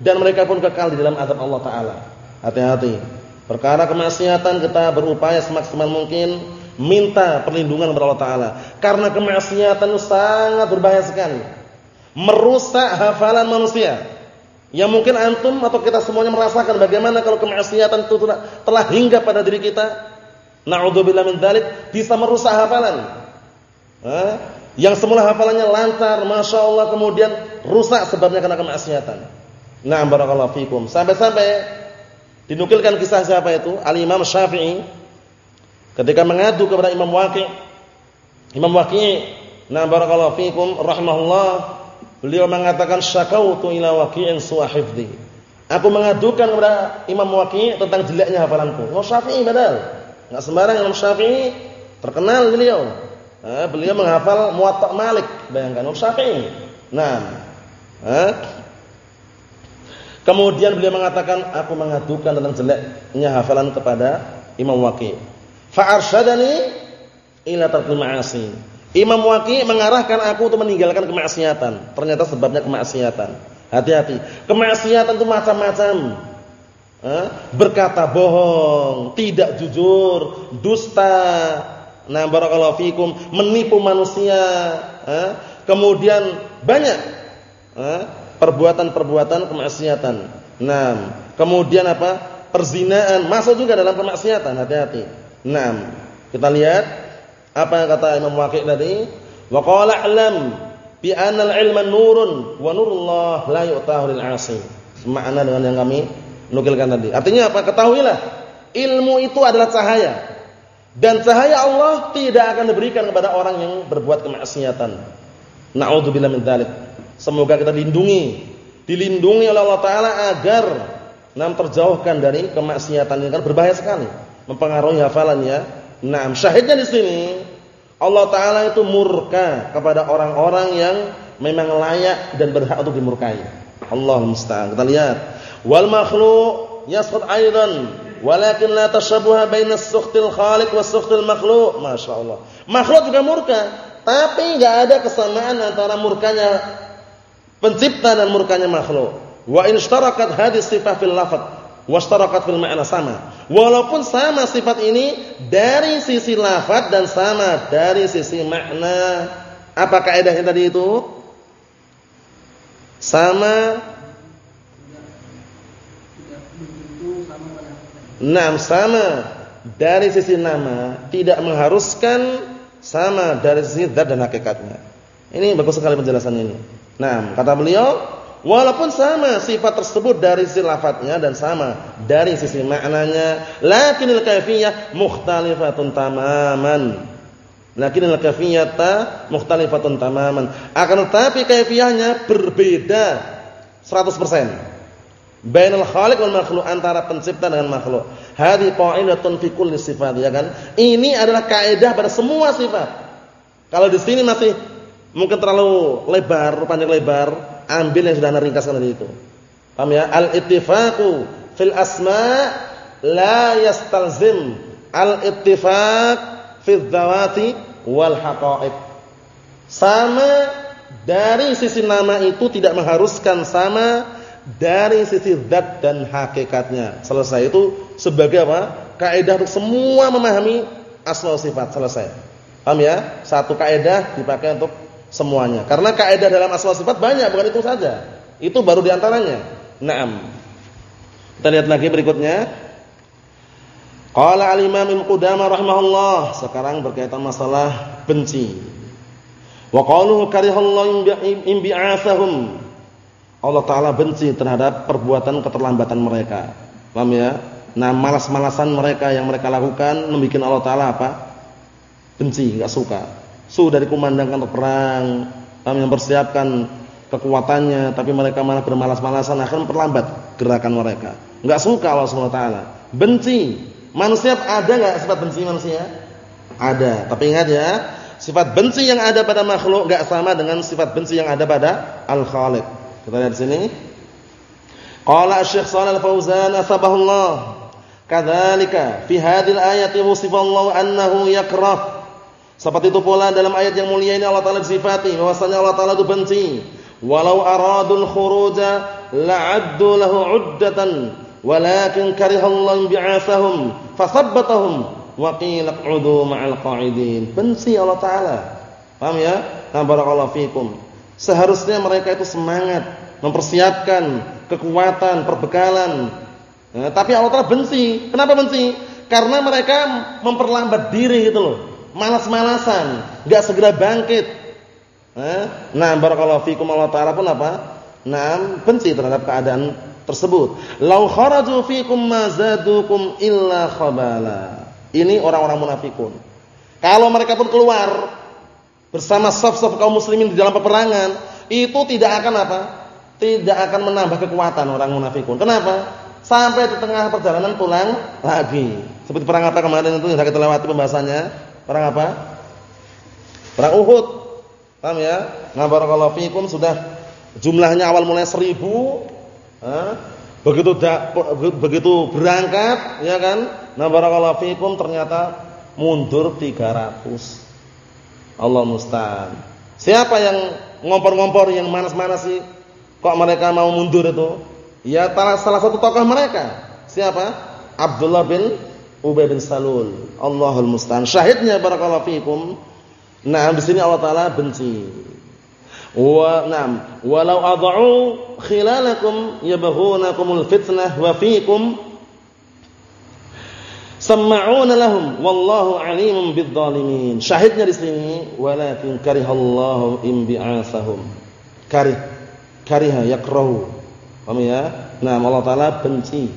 Speaker 1: dan mereka pun kekal di dalam azab Allah taala. Hati-hati. Perkara kemaksiatan kita berupaya semaksimal mungkin minta perlindungan kepada Allah taala karena kemaksiatan itu sangat berbahaya sekali. Merusak hafalan manusia. Yang mungkin antum atau kita semuanya merasakan bagaimana kalau kemaksiatan itu telah hingga pada diri kita. Na'udzubillah min dzalik bisa merusak hafalan. Yang semula hafalannya lancar, masya Allah kemudian rusak sebabnya karena kemaksiatan. Nah, barakallahu fikum. Sampai-sampai dinukilkan kisah siapa itu? Al-Imam Syafi'i ketika mengadu kepada Imam Waqi'. Imam Waqi', nah barakallahu fikum rahimahullah, beliau mengatakan syakautu ila Waqi'in su'hifdhi. Aku mengadukan kepada Imam Waqi' tentang jeleknya hafalanku. Imam Syafi'i padahal enggak sembarang Imam Syafi'i terkenal beliau. Eh, beliau menghafal Muwatta' Malik, bayangkan Imam Syafi'i. Nah, eh, Kemudian beliau mengatakan, aku mengadukan tentang jeleknya hafalan kepada Imam Waqi. Fa'arsyadani ila tarkil ma'asi. Imam Waqi mengarahkan aku untuk meninggalkan kemaksiatan. Ternyata sebabnya kemaksiatan. Hati-hati. Kemaksiatan itu macam-macam. Berkata bohong, tidak jujur, dusta. Nah, barakallahu fikum, menipu manusia. Kemudian banyak perbuatan-perbuatan kemaksiatan. Nah, kemudian apa? Perzinaan masuk juga dalam kemaksiatan. Hati-hati. Nah, kita lihat apa yang kata Imam Waqi' tadi, wa qala a'lam bi anna al-ilma nurun wa nurullah la yu'tahu lil 'asi. Semakna dengan yang kami nukilkan tadi. Artinya apa? Ketahuilah, ilmu itu adalah cahaya. Dan cahaya Allah tidak akan diberikan kepada orang yang berbuat kemaksiatan. Na'udzubillah min dzalik. Semoga kita dilindungi, dilindungi oleh Allah taala agar nam terjauhkan dari kemaksiatan ini kan berbahaya sekali, mempengaruhi hafalannya. Nah, syahidnya di sini Allah taala itu murka kepada orang-orang yang memang layak dan berhak untuk dimurkai. Allah musta'an. Kita lihat. Wal makhluq yasqut aidan walakin la tashabuha baina as-sukhtil khaliq was-sukhtil makhluq. Masyaallah. Makhluk juga murka, tapi enggak ada kesamaan antara murkanya pencipta dan murkanya makhluk. Wa in ishtarakat hadis sifat fil lafaz washtarakat fil ma'na sama. Walaupun sama sifat ini dari sisi lafaz dan sama dari sisi makna. Apa kaidahnya tadi itu? Sama Nah, sama dari sisi nama tidak mengharuskan sama dari sisi zat dan hakikatnya. Ini bagus sekali penjelasan ini. Nah, kata beliau, walaupun sama sifat tersebut dari sisi lafadznya dan sama dari sisi maknanya, lakinil kaifiyah mukhtalifatun tamaman. Lakinil kaifiyata mukhtalifatun tamaman. Akan tetapi kaifiyahnya berbeda 100%. Bainal khaliq wal makhluk antara pencipta dengan makhluk. Hadi qa'idatun fi kulli sifat ya kan? Ini adalah kaidah pada semua sifat. Kalau di sini masih mungkin terlalu lebar, panjang lebar, ambil yang sudah ringkaskan tadi itu. Paham ya? Al-ittifaqu fil asma la yastalzim al-ittifaq fi dzawati wal haqa'iq. Sama dari sisi nama itu tidak mengharuskan sama dari sisi zat dan hakikatnya. Selesai itu sebagai apa? Kaidah untuk semua memahami asma sifat. Selesai. Paham ya? Satu kaidah dipakai untuk semuanya. Karena kaidah dalam asma sifat banyak, bukan itu saja. Itu baru di antaranya. Naam. Kita lihat lagi berikutnya. Qala al-Imam Ibnu Qudamah rahimahullah, sekarang berkaitan masalah benci. Wa qaluhu karihallahu imbi'atsahum. Allah taala benci terhadap perbuatan keterlambatan mereka. Paham ya? Nah, malas-malasan mereka yang mereka lakukan membuat Allah taala apa? Benci, enggak suka. Sudah dikumandangkan untuk perang, paham yang persiapkan kekuatannya, tapi mereka malah bermalas-malasan akan memperlambat gerakan mereka. Enggak suka Allah Subhanahu. Benci Manusia ada nggak sifat benci manusia? Ada. Tapi ingat ya, sifat benci yang ada pada makhluk nggak sama dengan sifat benci yang ada pada Al-Khaliq. Kita lihat sini. Qala Asy-Syaikh Shalal Fauzan asbahullah. Kadzalika fi hadhil ayati wasifallahu annahu yakrah. Seperti itu pula dalam ayat yang mulia ini Allah Taala sifati bahwasanya Allah Taala itu benci. Walau aradul khuruja la'addu lahu 'uddatan walakin karihallahu bi'atsahum fasabbatahum wa qila q'udu ma'al qa'idin. Benci Allah taala. Paham ya? Nah barakallahu fikum. Seharusnya mereka itu semangat mempersiapkan kekuatan perbekalan. Nah, tapi Allah taala benci. Kenapa benci? Karena mereka memperlambat diri gitu loh malas-malasan enggak segera bangkit nah barakallahu fikum Allah taala pun apa nah benci terhadap keadaan tersebut. Lau kharaju fikum ma zadukum illa khabala. Ini orang-orang munafikun. Kalau mereka pun keluar bersama saf-saf kaum muslimin di dalam peperangan, itu tidak akan apa? Tidak akan menambah kekuatan orang munafikun. Kenapa? Sampai di tengah perjalanan pulang lagi. Seperti perang apa kemarin itu yang kita lewati pembahasannya? Perang apa? Perang Uhud. Paham ya? Nah, barakallahu fikum sudah jumlahnya awal mulai seribu Begitu da, begitu berangkat, ya kan? Nah barakallahu fikum ternyata mundur 300. Allah musta'an. Siapa yang ngompor-ngompor yang manas-manas sih? Kok mereka mau mundur itu? Ya salah satu tokoh mereka. Siapa? Abdullah bin Ubay bin Salul. Allahul musta'an. Syahidnya barakallahu fikum. Nah, di sini Allah taala benci wa na'am walau ad'u khilalakum yabghunakumul fitnah wa fiikum sama'una lahum wallahu alimun bidzalimin syahidnya di sini walakin karihallahu imbi'asahum karih kariha yakrahu paham ya nah Allah taala benci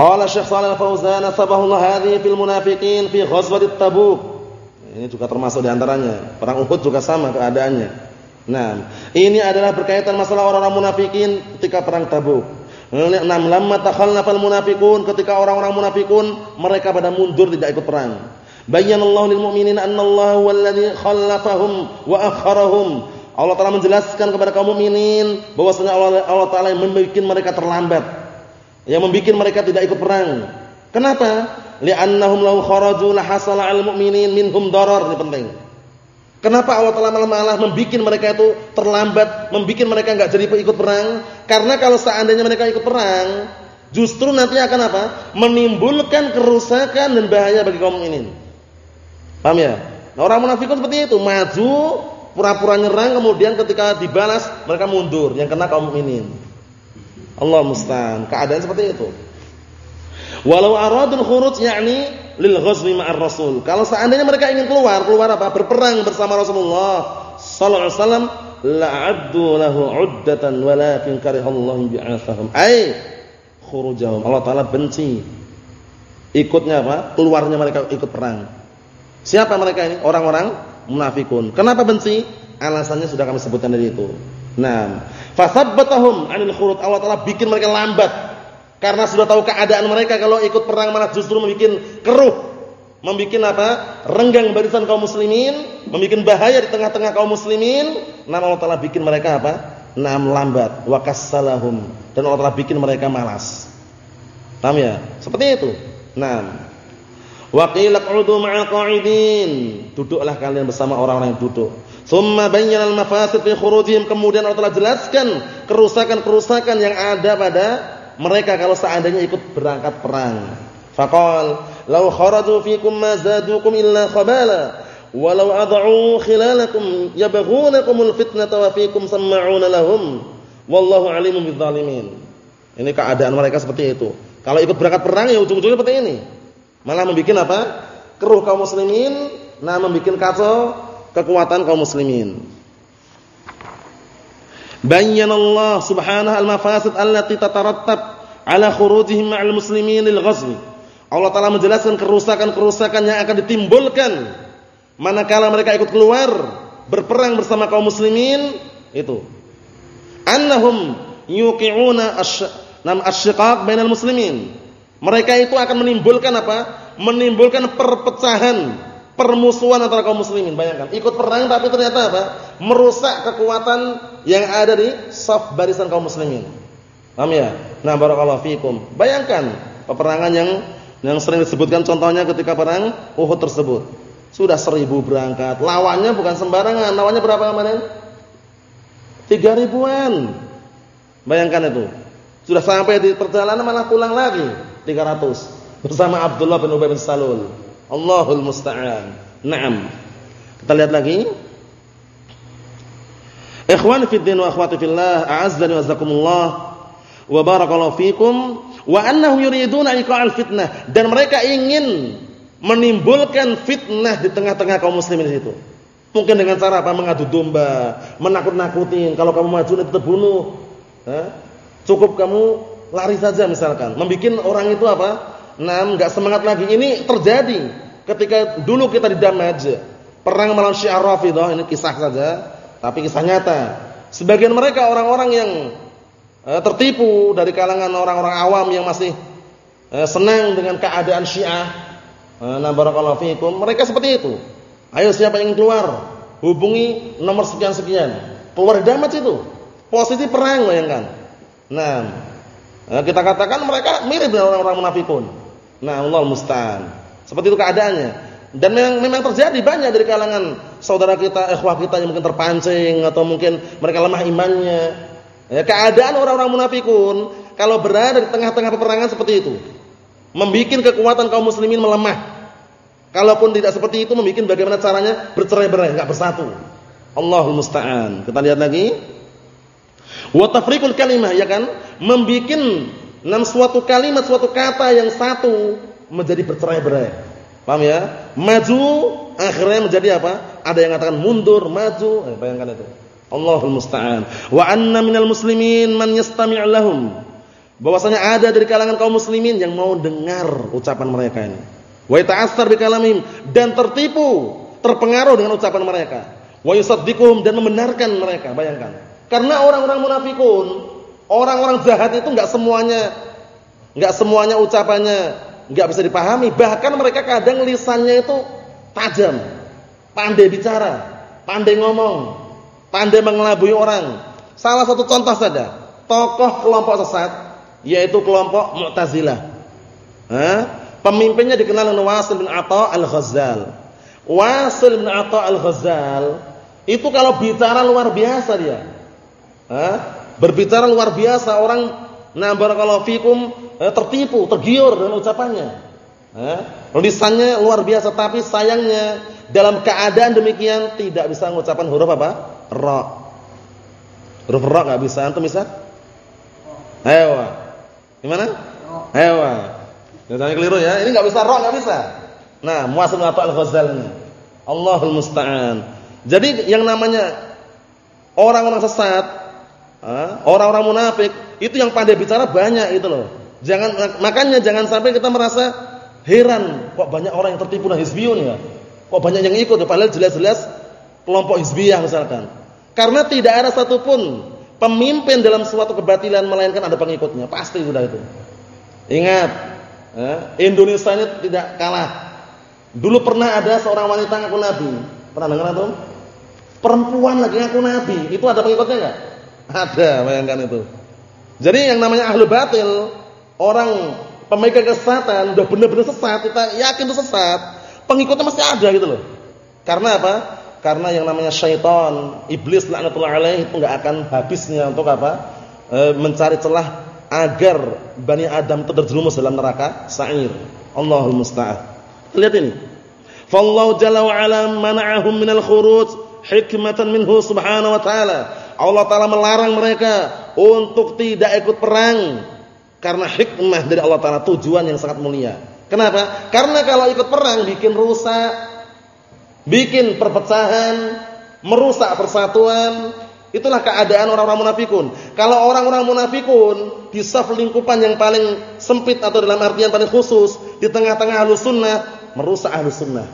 Speaker 1: qala syekh shalal fauzan sabahullah hadhihi fil munafiqin fi ghazwat tabuk ini juga termasuk di antaranya. Perang Uhud juga sama keadaannya. Nah, ini adalah berkaitan masalah orang-orang munafikin ketika perang Tabuk. Enam lama takhallafal munafikun ketika orang-orang munafikun mereka pada mundur tidak ikut perang. Bayyanallahu lil mu'minin annallahu walladzi khallafahum wa akharahum. Allah Taala menjelaskan kepada kaum mukminin bahwasanya Allah, Allah Taala yang membuat mereka terlambat. Yang membuat mereka tidak ikut perang. Kenapa? li'annahum law kharaju la hasala 'al mu'minin minhum darar ini penting. Kenapa Allah Taala malah malah membikin mereka itu terlambat, membikin mereka enggak jadi ikut perang? Karena kalau seandainya mereka ikut perang, justru nanti akan apa? Menimbulkan kerusakan dan bahaya bagi kaum mukminin. Paham ya? Nah, orang munafikun seperti itu, maju, pura-pura nyerang, kemudian ketika dibalas mereka mundur, yang kena kaum mukminin. Allah musta'an. Keadaan seperti itu. Walau aradul khuruj yakni lil ghazwi ma'ar rasul. Kalau seandainya mereka ingin keluar, keluar apa? Berperang bersama Rasulullah sallallahu alaihi wasallam, la'addu lahu 'uddatan walakin karihallahu bi'athahum. Ai khurujahum. Allah taala benci ikutnya apa? Keluarnya mereka ikut perang. Siapa mereka ini? Orang-orang munafikun. Kenapa benci? Alasannya sudah kami sebutkan dari itu. Nah, fathabbatahum 'anil khuruj. Allah taala bikin mereka lambat karena sudah tahu keadaan mereka kalau ikut perang malah justru membuat keruh, membuat apa? renggang barisan kaum muslimin, membuat bahaya di tengah-tengah kaum muslimin. Nama Allah Taala bikin mereka apa? Nam lambat, wakassalahum dan Allah Taala bikin mereka malas. Paham ya? Seperti itu. Nah, Wa qila ma'al qa'idin. Duduklah kalian bersama orang-orang yang duduk. Tsumma bayyana al-mafasid fi khurujihim. Kemudian Allah telah jelaskan kerusakan-kerusakan yang ada pada mereka kalau seandainya ikut berangkat perang. Faqal, "Law kharaju fikum ma zadukum illa khabala." Walau ad'u khilalakum yabghunakumul fitnata wa fikum sama'una lahum wallahu alimun bidzalimin. Ini keadaan mereka seperti itu. Kalau ikut berangkat perang ya ujung-ujungnya seperti ini. Malah membuat apa? Keruh kaum muslimin, nah membuat kacau kekuatan kaum muslimin. Bayyana Allah Subhanahu al-mafasid allati tatarattab ala khurujihim ma'al muslimin lil ghazwi. Allah taala menjelaskan kerusakan-kerusakan yang akan ditimbulkan manakala mereka ikut keluar berperang bersama kaum muslimin itu annahum yuqi'una nam asyiqaq bainal muslimin mereka itu akan menimbulkan apa menimbulkan perpecahan permusuhan antara kaum muslimin bayangkan ikut perang tapi ternyata apa merusak kekuatan yang ada di saf barisan kaum muslimin paham ya nah barakallahu fikum bayangkan peperangan yang yang sering disebutkan contohnya ketika perang Uhud tersebut sudah seribu berangkat. Lawannya bukan sembarangan. Lawannya berapa kemarin? Tiga ribuan. Bayangkan itu. Sudah sampai di perjalanan malah pulang lagi. Tiga ratus. Bersama Abdullah bin Ubay bin Salul. Allahul Musta'an. Naam. Kita lihat lagi. Ikhwan fi din wa akhwati fillah, a'azzani wa zakumullah wa barakallahu fikum wa annahum yuriduna iqa'al fitnah dan mereka ingin menimbulkan fitnah di tengah-tengah kaum muslimin di situ. Mungkin dengan cara apa? Mengadu domba, menakut-nakutin. Kalau kamu maju nanti terbunuh. Cukup kamu lari saja misalkan. Membikin orang itu apa? Nah, enggak semangat lagi. Ini terjadi ketika dulu kita di Damaj, perang melawan Syiah Rafidhah, ini kisah saja, tapi kisah nyata. Sebagian mereka orang-orang yang eh, tertipu dari kalangan orang-orang awam yang masih eh, senang dengan keadaan Syiah Nah, barakallahu fiikum. Mereka seperti itu. Ayo siapa yang keluar? Hubungi nomor sekian-sekian. Keluar damat itu. Posisi perang bayangkan. Nah, kita katakan mereka mirip dengan orang-orang munafikun. Nah, Allah musta'an. Seperti itu keadaannya. Dan memang, memang terjadi banyak dari kalangan saudara kita, ikhwah kita yang mungkin terpancing atau mungkin mereka lemah imannya. Ya, keadaan orang-orang munafikun kalau berada di tengah-tengah peperangan seperti itu membuat kekuatan kaum muslimin melemah. Kalaupun tidak seperti itu, membuat bagaimana caranya bercerai-berai, enggak bersatu. Allahul musta'an. Kita lihat lagi. Wa tafriqul kalimah, ya kan? Membuat enam suatu kalimat, suatu kata yang satu menjadi bercerai-berai. Paham ya? Maju akhirnya menjadi apa? Ada yang mengatakan mundur, maju. Eh, bayangkan itu. Allahul musta'an. Wa anna minal muslimin man yastami' lahum bahwasanya ada dari kalangan kaum muslimin yang mau dengar ucapan mereka ini. Wa yata'assar bi kalamihim dan tertipu, terpengaruh dengan ucapan mereka. Wa yusaddiquhum dan membenarkan mereka, bayangkan. Karena orang-orang munafikun, orang-orang jahat itu enggak semuanya enggak semuanya ucapannya enggak bisa dipahami, bahkan mereka kadang lisannya itu tajam, pandai bicara, pandai ngomong, pandai mengelabui orang. Salah satu contoh saja, tokoh kelompok sesat yaitu kelompok Mu'tazilah. Eh? Pemimpinnya dikenal dengan Wasil bin Atha al-Ghazzal. Wasil bin Atha al-Ghazzal itu kalau bicara luar biasa dia. Eh? Berbicara luar biasa orang nah barakallahu fikum eh, tertipu, tergiur dengan ucapannya. Eh? Lisannya luar biasa tapi sayangnya dalam keadaan demikian tidak bisa mengucapkan huruf apa? Ra. Huruf ra enggak bisa, antum bisa? Ayo. Gimana? Hewa. Jangan keliru ya. Ini enggak bisa roh, enggak bisa. Nah, Muasim atau Al-Ghazal ini. Allahul musta'an. Jadi yang namanya orang-orang sesat, orang-orang munafik, itu yang pandai bicara banyak itu loh. Jangan makanya jangan sampai kita merasa heran kok banyak orang yang tertipu dengan hizbiyun ya. Kok banyak yang ikut padahal jelas-jelas kelompok hizbiyah misalkan. Karena tidak ada satupun pemimpin dalam suatu kebatilan melainkan ada pengikutnya, pasti sudah itu. Ingat, Indonesia ini tidak kalah. Dulu pernah ada seorang wanita ngaku nabi. Pernah dengar itu? Perempuan lagi ngaku nabi, itu ada pengikutnya enggak? Ada, bayangkan itu. Jadi yang namanya ahlu batil, orang pemegang kesesatan udah benar-benar sesat, kita yakin itu sesat, pengikutnya masih ada gitu loh. Karena apa? Karena yang namanya syaitan, iblis laknatullah alaih itu enggak akan habisnya untuk apa? E, mencari celah agar Bani Adam terjerumus dalam neraka sa'ir. Allahul musta'an. Lihat ini. Fallahu jalla wa ala mana'ahum minal khuruj hikmatan minhu subhanahu wa ta'ala. Allah taala melarang mereka untuk tidak ikut perang karena hikmah dari Allah taala tujuan yang sangat mulia. Kenapa? Karena kalau ikut perang bikin rusak bikin perpecahan, merusak persatuan. Itulah keadaan orang-orang munafikun. Kalau orang-orang munafikun di saf lingkupan yang paling sempit atau dalam artian paling khusus di tengah-tengah ahlus sunnah, merusak ahlus sunnah.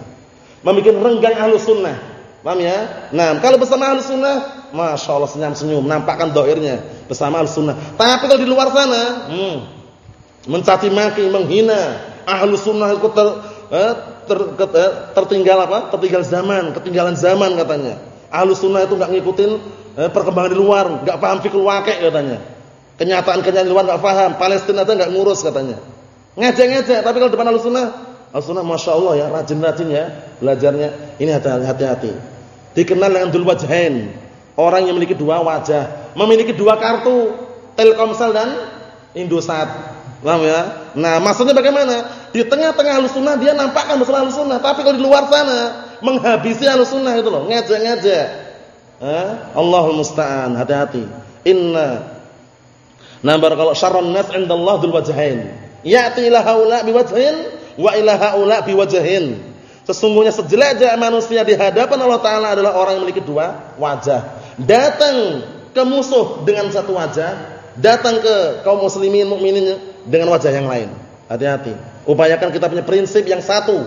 Speaker 1: Membuat renggang ahlus sunnah. Paham ya? Nah, kalau bersama ahlus sunnah, masya Allah senyum-senyum, nampakkan doirnya bersama ahlus sunnah. Tapi kalau di luar sana, hmm, mencaci maki, menghina ahlus sunnah itu ter, eh, ter, eh, tertinggal apa? Tertinggal zaman, ketinggalan zaman katanya. Ahlus sunnah itu enggak ngikutin eh, perkembangan di luar, enggak paham fikih wakil katanya. Kenyataan-kenyataan di luar enggak paham, Palestina itu enggak ngurus katanya. Ngejek-ngejek, tapi kalau depan ahlus sunnah, sunnah masya Allah ya, rajin-rajin ya belajarnya. Ini hati-hati. Dikenal dengan dul wajhain. Orang yang memiliki dua wajah, memiliki dua kartu, Telkomsel dan Indosat. Paham ya? Nah, maksudnya bagaimana? Di tengah-tengah sunnah dia nampakkan bersama sunnah, tapi kalau di luar sana menghabisi sunnah itu loh, ngejek-ngejek. Eh? Allahul musta'an, hati-hati. Inna Nah, kalau syarrun nas 'indallah dzul wajhain. Ya'ti ila haula biwajhin wa ila haula. Sesungguhnya sejelek-jelek manusia di hadapan Allah taala adalah orang yang memiliki dua wajah. Datang ke musuh dengan satu wajah, datang ke kaum muslimin mukminin dengan wajah yang lain. Hati-hati. Upayakan kita punya prinsip yang satu.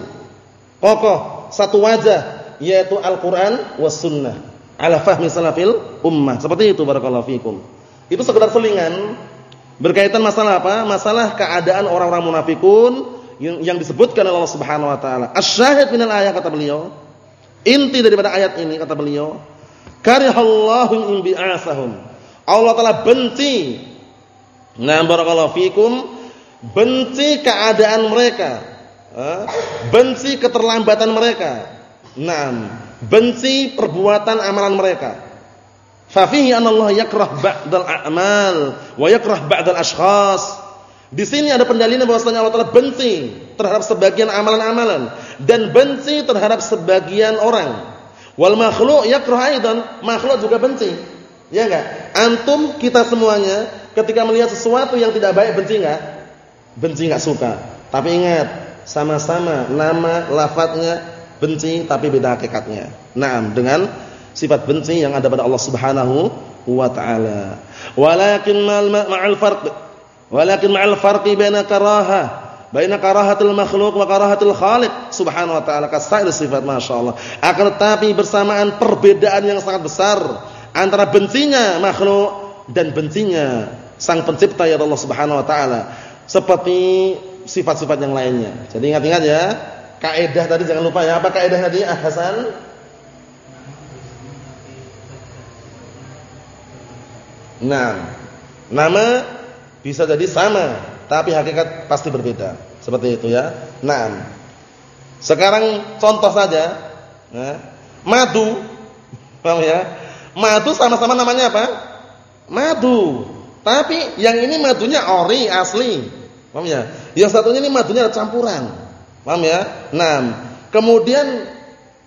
Speaker 1: Kokoh, satu wajah yaitu Al-Qur'an was sunnah ala fahmi salafil ummah. Seperti itu barakallahu fikum. Itu sekedar selingan berkaitan masalah apa? Masalah keadaan orang-orang munafikun yang, yang disebutkan oleh Allah Subhanahu wa taala. Asy-syahid minal ayat kata beliau, inti daripada ayat ini kata beliau, karihallahu in bi'asahum. Allah taala benci Nah, barakallahu fikum benci keadaan mereka. Benci keterlambatan mereka. Nah, benci perbuatan amalan mereka. Fa fihi Allah yakrah ba'dal a'mal wa yakrah ba'dal ashkhas. Di sini ada pendalilan bahwasanya Allah Taala benci terhadap sebagian amalan-amalan dan benci terhadap sebagian orang. Wal makhluk yakrah aidan, makhluk juga benci. Ya enggak? Antum kita semuanya ketika melihat sesuatu yang tidak baik benci enggak? Benci enggak suka. Tapi ingat, sama-sama nama lafadznya benci tapi beda hakikatnya. Naam, dengan sifat benci yang ada pada Allah Subhanahu wa taala. Walakin ma'al farq walakin ma'al farqi baina karaha baina karahatul makhluk wa karahatul khaliq subhanahu wa ta'ala kasair sifat masyaallah akan tetapi bersamaan perbedaan yang sangat besar antara bencinya makhluk dan bencinya sang pencipta ya Allah Subhanahu wa taala seperti sifat-sifat yang lainnya. Jadi ingat-ingat ya, kaidah tadi jangan lupa ya. Apa kaidah tadi Ah Hasan? Nah, nama bisa jadi sama, tapi hakikat pasti berbeda. Seperti itu ya. Nah, sekarang contoh saja. Nah, madu, paham ya? Madu sama-sama namanya apa? Madu. Tapi yang ini madunya ori asli. Paham ya? Yang satunya ini madunya ada campuran. Paham ya? Nah, kemudian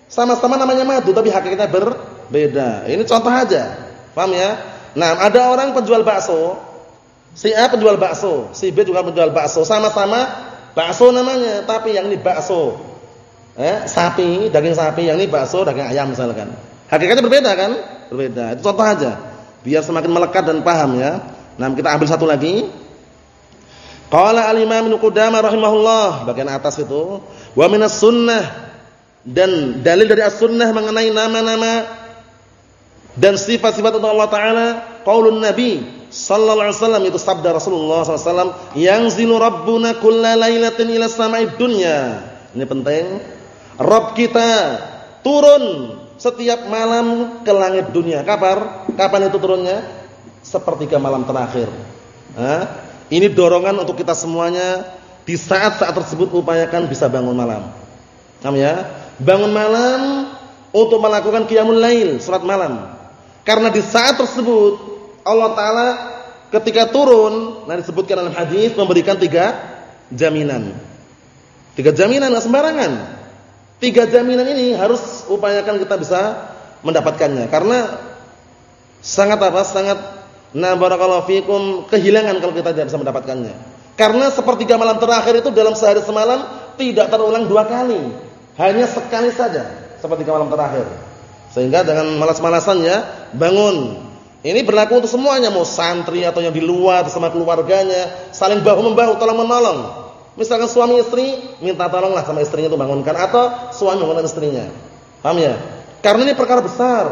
Speaker 1: sama-sama namanya madu tapi hakikatnya berbeda. Ini contoh aja. Paham ya? Nah, ada orang penjual bakso. Si A penjual bakso, si B juga penjual bakso. Sama-sama bakso namanya, tapi yang ini bakso eh, sapi, daging sapi, yang ini bakso daging ayam misalkan. Hakikatnya berbeda kan? Berbeda. Itu contoh aja. Biar semakin melekat dan paham ya. Nah, kita ambil satu lagi. Qala al-Imam Ibnu rahimahullah, bagian atas itu, wa minas sunnah dan dalil dari as-sunnah mengenai nama-nama dan sifat-sifat Allah taala qaulun nabi sallallahu alaihi wasallam itu sabda Rasulullah sallallahu alaihi wasallam yanzilu rabbuna kulla lailatin ila sama'id dunya ini penting Rabb kita turun setiap malam ke langit dunia. Kapan? Kapan itu turunnya? Sepertiga malam terakhir. Hah? Ini dorongan untuk kita semuanya di saat-saat tersebut upayakan bisa bangun malam. Paham ya? Bangun malam untuk melakukan qiyamul lail, salat malam. Karena di saat tersebut Allah taala ketika turun, nah disebutkan dalam hadis memberikan tiga jaminan. Tiga jaminan enggak sembarangan. Tiga jaminan ini harus upayakan kita bisa mendapatkannya karena sangat apa? Sangat na barakallahu fikum kehilangan kalau kita tidak bisa mendapatkannya. Karena sepertiga malam terakhir itu dalam sehari semalam tidak terulang dua kali. Hanya sekali saja sepertiga malam terakhir. Sehingga dengan malas-malasannya bangun. Ini berlaku untuk semuanya, mau santri atau yang di luar bersama keluarganya, saling bahu membahu, tolong menolong. Misalkan suami istri minta tolonglah sama istrinya itu bangunkan atau suami bangunkan istrinya. Paham ya? Karena ini perkara besar.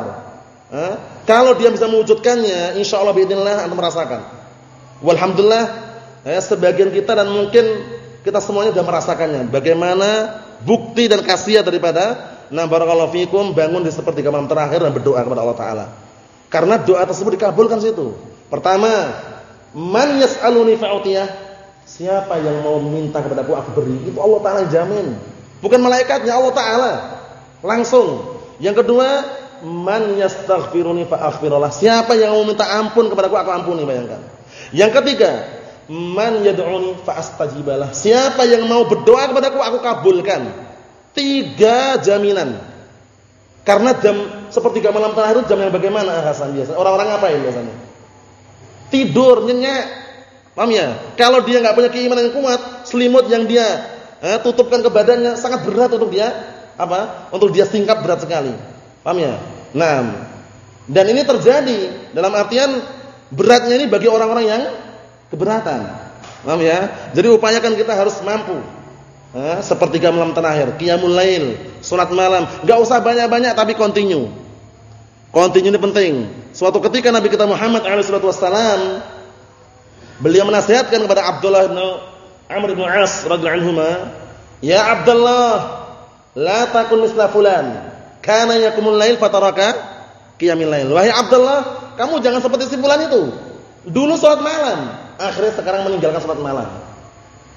Speaker 1: Eh? Kalau dia bisa mewujudkannya, insya Allah biidznillah anda merasakan. Walhamdulillah, eh, sebagian kita dan mungkin kita semuanya sudah merasakannya. Bagaimana bukti dan khasiat daripada nah barakallahu fikum bangun di sepertiga malam terakhir dan berdoa kepada Allah taala. Karena doa tersebut dikabulkan situ. Pertama, man yas'aluni fa'utiyah? Siapa yang mau minta kepadaku aku beri? Itu Allah taala jamin. Bukan malaikatnya Allah taala. Langsung. Yang kedua, man yastaghfiruni fa'aghfirullah. Siapa yang mau minta ampun kepadaku aku ampuni, bayangkan. Yang ketiga, man yad'uni fa'astajibalah. Siapa yang mau berdoa kepadaku aku kabulkan. Tiga jaminan. Karena jam sepertiga malam terakhir jam yang bagaimana Hasan biasa? Orang-orang apa yang biasanya? Tidur, nyenyak. Paham ya? Kalau dia nggak punya keimanan yang kuat, selimut yang dia eh, tutupkan ke badannya sangat berat untuk dia apa? Untuk dia singkap berat sekali. Paham ya? Nah, dan ini terjadi dalam artian beratnya ini bagi orang-orang yang keberatan. Paham ya? Jadi upayakan kita harus mampu. Eh, sepertiga malam terakhir, qiyamul lail, salat malam, enggak usah banyak-banyak tapi continue. Continue ini penting. Suatu ketika Nabi kita Muhammad alaihi wasallam beliau menasihatkan kepada Abdullah bin Amr bin As radhiyallahu anhu, "Ya Abdullah, La takun misla fulan. Kana yakumul lail fataraka qiyamil lail. Wahai Abdullah, kamu jangan seperti si fulan itu. Dulu salat malam, akhirnya sekarang meninggalkan salat malam.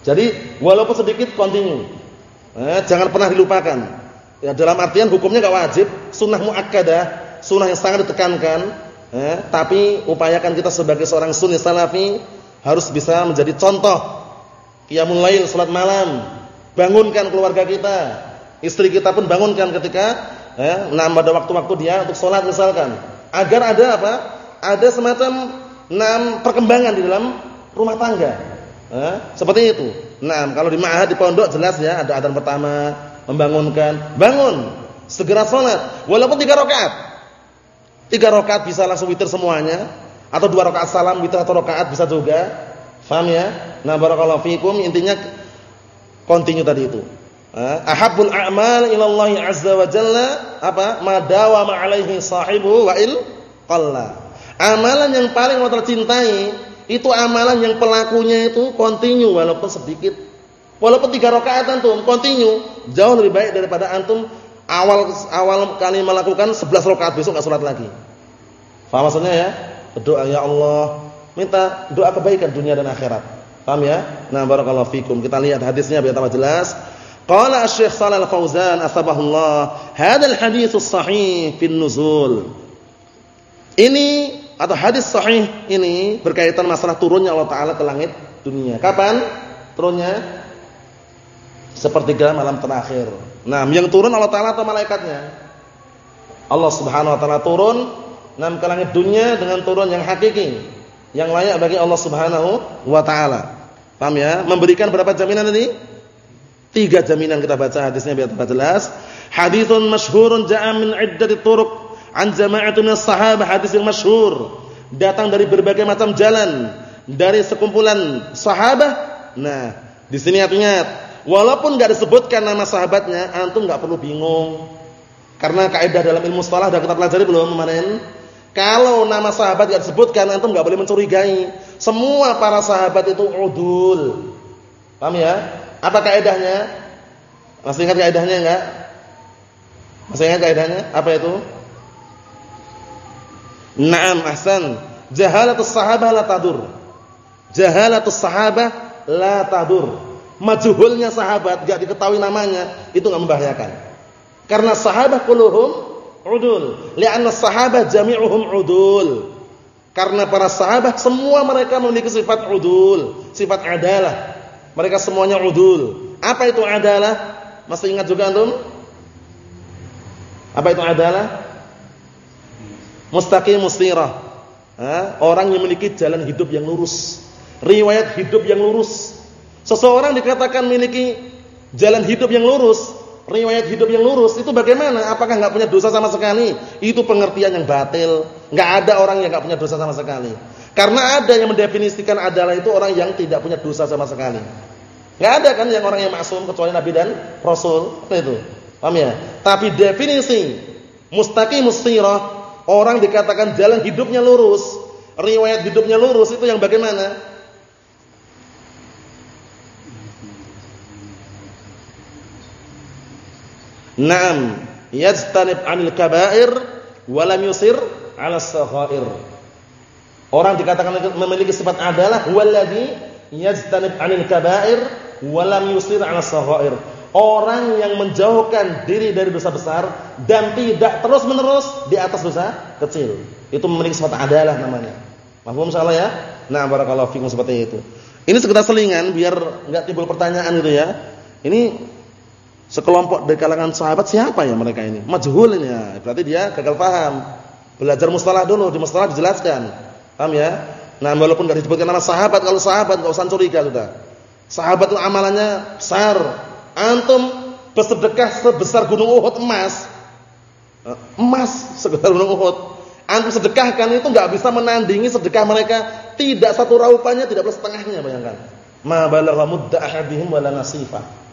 Speaker 1: Jadi, walaupun sedikit continue. Eh, jangan pernah dilupakan. Ya, dalam artian hukumnya enggak wajib, sunnah muakkadah, sunnah yang sangat ditekankan, eh, tapi upayakan kita sebagai seorang sunni salafi harus bisa menjadi contoh qiyamul lail salat malam. Bangunkan keluarga kita, Istri kita pun bangunkan ketika ya, nah pada waktu-waktu dia untuk sholat misalkan. Agar ada apa? Ada semacam enam perkembangan di dalam rumah tangga. Ya, seperti itu. Nah, kalau di ma'had di pondok jelas ya ada adzan pertama, membangunkan, bangun, segera sholat, walaupun tiga rakaat. Tiga rakaat bisa langsung witir semuanya, atau dua rakaat salam witir atau rakaat bisa juga. Faham ya? Nah, barakallahu fikum intinya continue tadi itu. Ahabul a'mal ila Allah azza wa jalla apa? Madawa ma'alaihi sahibu wa il qalla. Amalan yang paling Allah cintai itu amalan yang pelakunya itu continue walaupun sedikit. Walaupun tiga rakaat antum continue, jauh lebih baik daripada antum awal awal kali melakukan 11 rakaat besok enggak salat lagi. Faham maksudnya ya? Berdoa ya Allah, minta doa kebaikan dunia dan akhirat. Paham ya? Nah, barakallahu fikum. Kita lihat hadisnya biar tambah jelas. Qala Asy-Syaikh Shalal Fauzan asbahullah, hadzal hadits sahih fi nuzul. Ini atau hadis sahih ini berkaitan masalah turunnya Allah taala ke langit dunia. Kapan turunnya? Sepertiga malam terakhir. Nah, yang turun Allah taala atau malaikatnya? Allah Subhanahu wa taala turun nam ke langit dunia dengan turun yang hakiki, yang layak bagi Allah Subhanahu wa taala. Paham ya? Memberikan berapa jaminan tadi? Tiga jaminan kita baca hadisnya biar tambah jelas. Haditsun masyhurun ja'a min iddati turuq an jama'atin minas sahabah hadis yang masyhur datang dari berbagai macam jalan dari sekumpulan sahabat. Nah, di sini ingat walaupun enggak disebutkan nama sahabatnya, antum enggak perlu bingung. Karena kaidah dalam ilmu shalah sudah kita pelajari belum kemarin? Kalau nama sahabat enggak disebutkan, antum enggak boleh mencurigai. Semua para sahabat itu udul. Paham ya? Apa kaidahnya? Masih ingat kaidahnya enggak? Masih ingat kaidahnya? Apa itu? Naam, ahsan. Jahalatus sahabah la tadur. Jahalatus sahabah la tadur. majhulnya sahabat, enggak diketahui namanya, itu enggak membahayakan. Karena sahabat kulluhum udul, li'anna sahabat jami'uhum udul. Karena para sahabat semua mereka memiliki sifat udul, sifat adalah. Mereka semuanya udul. Apa itu adalah? Masih ingat juga antum? Apa itu adalah? Mustaqim mustirah. Orang yang memiliki jalan hidup yang lurus. Riwayat hidup yang lurus. Seseorang dikatakan memiliki jalan hidup yang lurus, riwayat hidup yang lurus, itu bagaimana? Apakah enggak punya dosa sama sekali? Itu pengertian yang batil. Enggak ada orang yang enggak punya dosa sama sekali. Karena ada yang mendefinisikan adalah itu orang yang tidak punya dosa sama sekali. Enggak ada kan yang orang yang maksum kecuali nabi dan rasul, itu? Paham ya? Tapi definisi mustaqimus sirah, orang dikatakan jalan hidupnya lurus, riwayat hidupnya lurus itu yang bagaimana? Naam, yajtanib 'anil kaba'ir wa lam yusir 'ala saghair. Orang dikatakan memiliki sifat adalah wallazi yajtanib 'anil kaba'ir wa lam yusir 'ala saghair. Orang yang menjauhkan diri dari dosa besar dan tidak terus-menerus di atas dosa kecil. Itu memiliki sifat adalah namanya. Paham insyaallah ya? Nah, barakallahu fikum seperti itu. Ini sekedar selingan biar enggak timbul pertanyaan gitu ya. Ini sekelompok dari kalangan sahabat siapa ya mereka ini? Majhul ini ya. Berarti dia gagal paham. Belajar mustalah dulu, di mustalah dijelaskan. Paham ya? Nah, walaupun enggak disebutkan nama sahabat, kalau sahabat enggak usah curiga sudah. Sahabat itu amalannya besar. Antum bersedekah sebesar gunung Uhud emas. Eh, emas sebesar gunung Uhud. Antum sedekahkan itu enggak bisa menandingi sedekah mereka. Tidak satu raupannya, tidak plus setengahnya, bayangkan. Ma balagha mudda ahadihim wala nasifah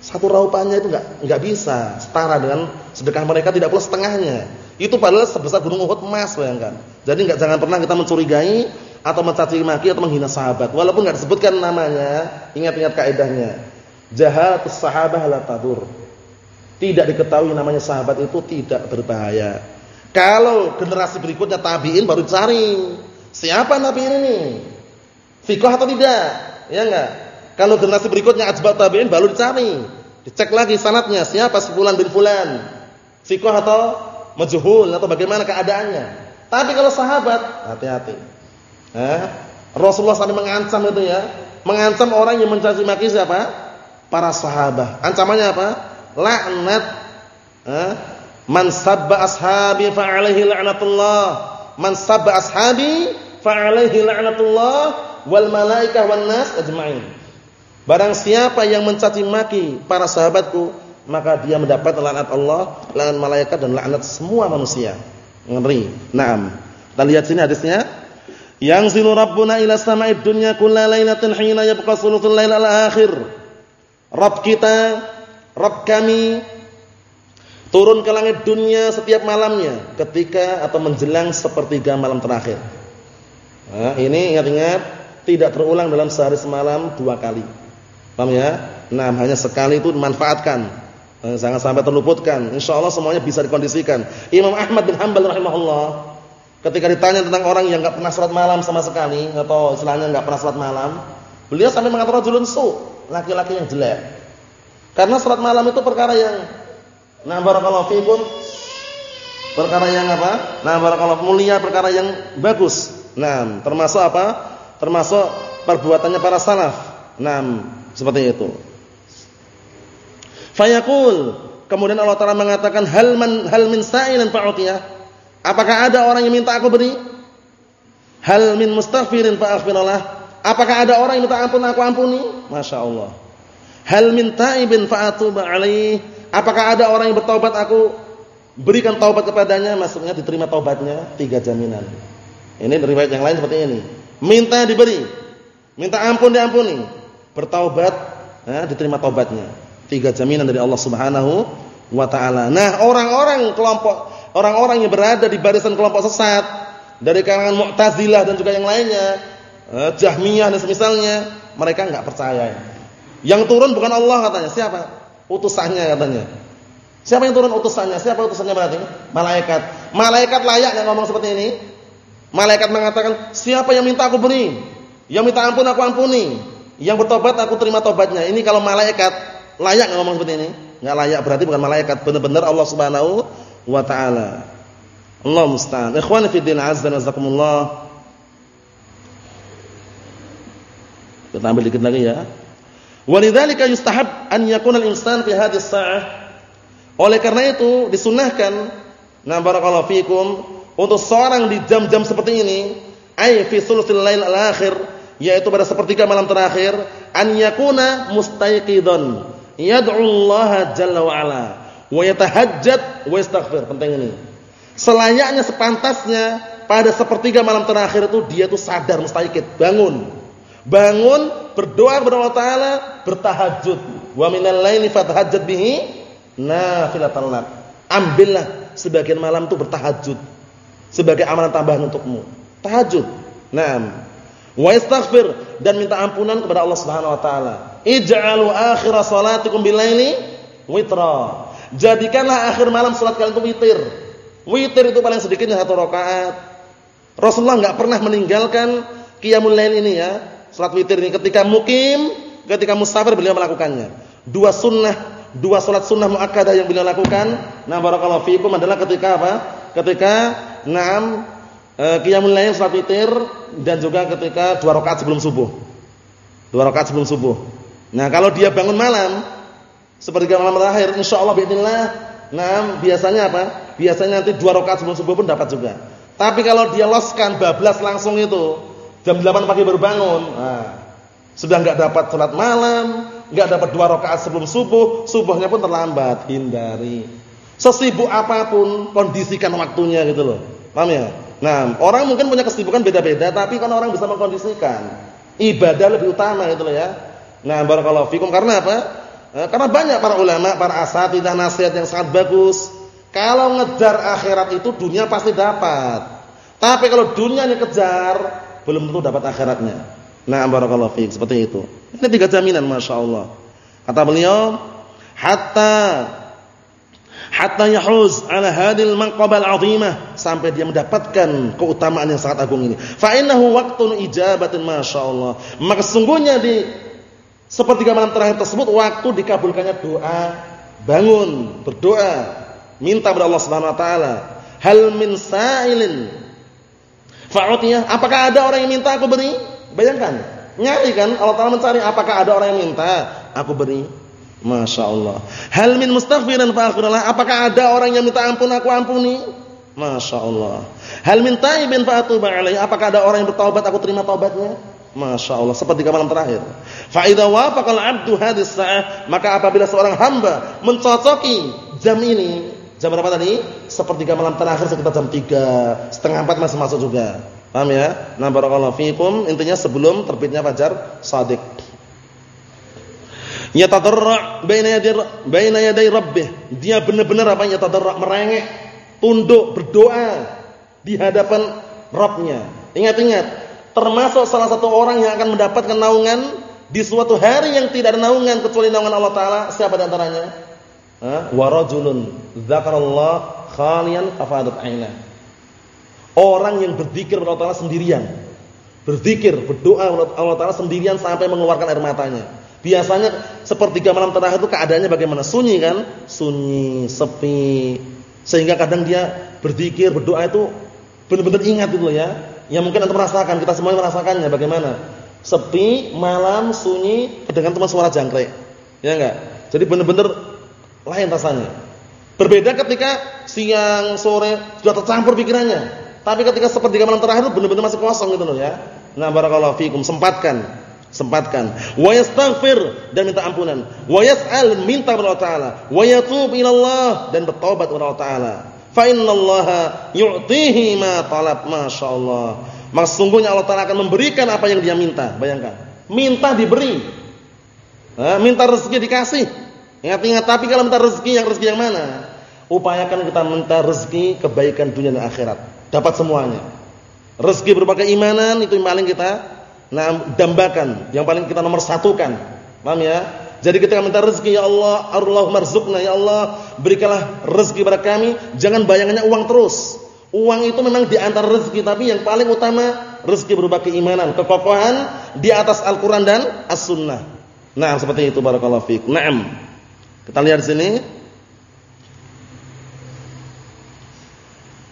Speaker 1: satu raupannya itu enggak enggak bisa setara dengan sedekah mereka tidak pula setengahnya. Itu padahal sebesar gunung Uhud emas bayangkan. Jadi enggak jangan pernah kita mencurigai atau mencaci maki atau menghina sahabat walaupun enggak disebutkan namanya, ingat-ingat kaidahnya. Jahalatus sahabah la tadur. Tidak diketahui namanya sahabat itu tidak berbahaya. Kalau generasi berikutnya tabi'in baru cari siapa nabi ini? Fikih atau tidak? Ya enggak? Kalau generasi berikutnya atba' tabi'in baru dicari. Dicek lagi sanatnya, siapa sebulan bin fulan. Sikoh atau majhul atau bagaimana keadaannya. Tapi kalau sahabat, hati-hati. Eh? Rasulullah SAW mengancam itu ya. Mengancam orang yang mencaci maki siapa? Para sahabat. Ancamannya apa? Laknat. Eh? Man sabba ashabi fa'alaihi la'natullah. Man sabba ashabi fa'alaihi la'natullah wal malaikah wan nas ajma'in. Barang siapa yang mencaci maki para sahabatku, maka dia mendapat laknat Allah, laknat malaikat dan laknat semua manusia. Ngeri. Naam. Kita lihat sini hadisnya. Yang zilu rabbuna ila sama'id dunya kulla lailatin hina yabqa sulutul lail al-akhir. Rabb kita, Rabb kami turun ke langit dunia setiap malamnya ketika atau menjelang sepertiga malam terakhir. Nah, ini ingat-ingat tidak terulang dalam sehari semalam dua kali. Paham ya? Nah, hanya sekali itu dimanfaatkan. Eh, jangan sampai terluputkan. Insyaallah semuanya bisa dikondisikan. Imam Ahmad bin Hanbal rahimahullah ketika ditanya tentang orang yang enggak pernah salat malam sama sekali atau istilahnya enggak pernah salat malam, beliau sampai mengatakan rajulun su, laki-laki yang jelek. Karena salat malam itu perkara yang nah barakallahu fikum perkara yang apa? Nah barakallahu mulia perkara yang bagus. Nah, termasuk apa? Termasuk perbuatannya para salaf. Nah, seperti itu. Fayaqul, kemudian Allah Taala mengatakan hal man hal min sa'ilan fa'utiyah. Apakah ada orang yang minta aku beri? Hal min mustaghfirin fa'aghfirullah. Apakah ada orang yang minta ampun aku ampuni? Masya Allah. Hal min ta'ibin fa'atuba alaih. Apakah ada orang yang bertaubat aku berikan taubat kepadanya? Maksudnya diterima taubatnya tiga jaminan. Ini riwayat yang lain seperti ini. Minta diberi, minta ampun diampuni, bertaubat, ya, diterima taubatnya. Tiga jaminan dari Allah Subhanahu wa taala. Nah, orang-orang kelompok orang-orang yang berada di barisan kelompok sesat dari kalangan Mu'tazilah dan juga yang lainnya, eh, Jahmiyah dan semisalnya, mereka enggak percaya. Yang turun bukan Allah katanya, siapa? Utusannya katanya. Siapa yang turun utusannya? Siapa utusannya berarti? Malaikat. Malaikat layak enggak ngomong seperti ini? Malaikat mengatakan, "Siapa yang minta aku beri? Yang minta ampun aku ampuni." Yang bertobat aku terima tobatnya. Ini kalau malaikat layak ngomong seperti ini? Enggak layak berarti bukan malaikat, benar-benar Allah Subhanahu wa taala. Allah musta'an. Ikhwani fi din azza wa jazakumullah. Kita ambil dikit lagi ya. Walidzalika yustahab an yakuna al-insan fi hadhihi as-sa'ah. Oleh karena itu disunahkan nah barakallahu fikum untuk seorang di jam-jam seperti ini, ay fi sulusil lail al-akhir, yaitu pada sepertiga malam terakhir, an yakuna mustayqidan, yad'u jalla wa ala, wa yatahajjad wa yastaghfir. Penting ini. Selayaknya sepantasnya pada sepertiga malam terakhir itu dia tuh sadar mustayqid, bangun. Bangun, berdoa kepada Allah taala, bertahajud. Wa minal laili fatahajjad bihi nafilatan lak. Ambillah sebagian malam itu bertahajud sebagai amalan tambahan untukmu. Tahajud. Naam. Wa istaghfir dan minta ampunan kepada Allah Subhanahu wa taala. Ij'alu akhir salatikum bilaili witra. Jadikanlah akhir malam salat kalian itu witir. Witir itu paling sedikitnya satu rakaat. Rasulullah enggak pernah meninggalkan qiyamul lail ini ya. Salat witir ini ketika mukim, ketika musafir beliau melakukannya. Dua sunnah, dua salat sunnah muakkadah yang beliau lakukan. Nah, barakallahu fiikum adalah ketika apa? Ketika Naam e, qiyamul lail salat witir dan juga ketika dua rakaat sebelum subuh. Dua rakaat sebelum subuh. Nah, kalau dia bangun malam seperti malam terakhir insyaallah bismillah Nah, biasanya apa? Biasanya nanti dua rakaat sebelum subuh pun dapat juga. Tapi kalau dia loskan bablas langsung itu jam 8 pagi baru bangun, nah, sudah enggak dapat salat malam, enggak dapat dua rakaat sebelum subuh, subuhnya pun terlambat, hindari. Sesibuk apa pun kondisikan waktunya gitu loh. Paham ya? Nah, orang mungkin punya kesibukan beda-beda tapi kan orang bisa mengkondisikan. Ibadah lebih utama gitu loh ya. Nah, barakallahu fikum karena apa? Eh, karena banyak para ulama, para asatidzah nasihat yang sangat bagus. Kalau ngejar akhirat itu dunia pasti dapat. Tapi kalau dunia ini kejar, belum tentu dapat akhiratnya. Nah, barakallahu fikum seperti itu. Ini tiga jaminan Masya Allah. Kata beliau, hatta hatta yahuz ala hadil manqabal azimah sampai dia mendapatkan keutamaan yang sangat agung ini. Fa innahu waqtun ijabatin masyaallah. Maka sesungguhnya di sepertiga malam terakhir tersebut waktu dikabulkannya doa, bangun, berdoa, minta kepada Allah Subhanahu wa taala. Hal min sa'ilin fa'utiyah? Apakah ada orang yang minta aku beri? Bayangkan, nyari kan Allah Taala mencari apakah ada orang yang minta aku beri? Masya Allah. Hal min mustaghfiran fa'aghfirullah. Apakah ada orang yang minta ampun aku ampuni? Masya Allah. Hal min taibin fa'atuba alaih. Apakah ada orang yang bertaubat aku terima taubatnya? Masya Allah. Seperti malam terakhir. Fa'idha wafaqal abdu hadis sa'ah. Maka apabila seorang hamba mencocoki jam ini. Jam berapa tadi? Seperti malam terakhir sekitar jam 3. Setengah 4 masih masuk juga. Paham ya? Nah barakallahu fikum. Intinya sebelum terbitnya fajar sadiq yatadarra baina yaday baina yaday rabbih. Dia benar-benar apa yatadarra merengek, tunduk, berdoa di hadapan Rabbnya. Ingat-ingat, termasuk salah satu orang yang akan mendapatkan naungan di suatu hari yang tidak ada naungan kecuali naungan Allah taala. Siapa di antaranya? Wa rajulun khalian fafadat aina. Orang yang berzikir kepada Allah sendirian. Berzikir, berdoa kepada Allah taala sendirian sampai mengeluarkan air matanya. Biasanya sepertiga malam terakhir itu keadaannya bagaimana? Sunyi kan? Sunyi, sepi. Sehingga kadang dia berzikir, berdoa itu benar-benar ingat itu ya. Yang mungkin Anda merasakan, kita semuanya merasakannya bagaimana? Sepi, malam, sunyi, kedengaran cuma suara jangkrik. Ya enggak? Jadi benar-benar lain rasanya. Berbeda ketika siang, sore sudah tercampur pikirannya. Tapi ketika sepertiga malam terakhir itu benar-benar masih kosong gitu loh ya. Nah, barakallahu fikum, sempatkan Sempatkan. Wa yastaghfir dan minta ampunan. Wa yas'al minta kepada Allah Taala. Wa yatub ila Allah dan bertobat kepada Allah Taala. Fa innallaha yu'tihi ma talab. Masyaallah. Maka sungguhnya Allah Taala akan memberikan apa yang dia minta. Bayangkan. Minta diberi. Nah, minta rezeki dikasih. Ingat-ingat tapi kalau minta rezeki yang rezeki yang mana? Upayakan kita minta rezeki kebaikan dunia dan akhirat. Dapat semuanya. Rezeki berupa keimanan itu yang paling kita Nah, dambakan, yang paling kita nomor satukan. Paham ya? Jadi ketika minta rezeki ya Allah, Allahumma rzuqna ya Allah, berikanlah rezeki pada kami, jangan bayangannya uang terus. Uang itu memang di antara rezeki, tapi yang paling utama rezeki berupa keimanan, kekokohan di atas Al-Qur'an dan As-Sunnah. Nah, seperti itu barakallahu fiik. Naam. Kita lihat sini.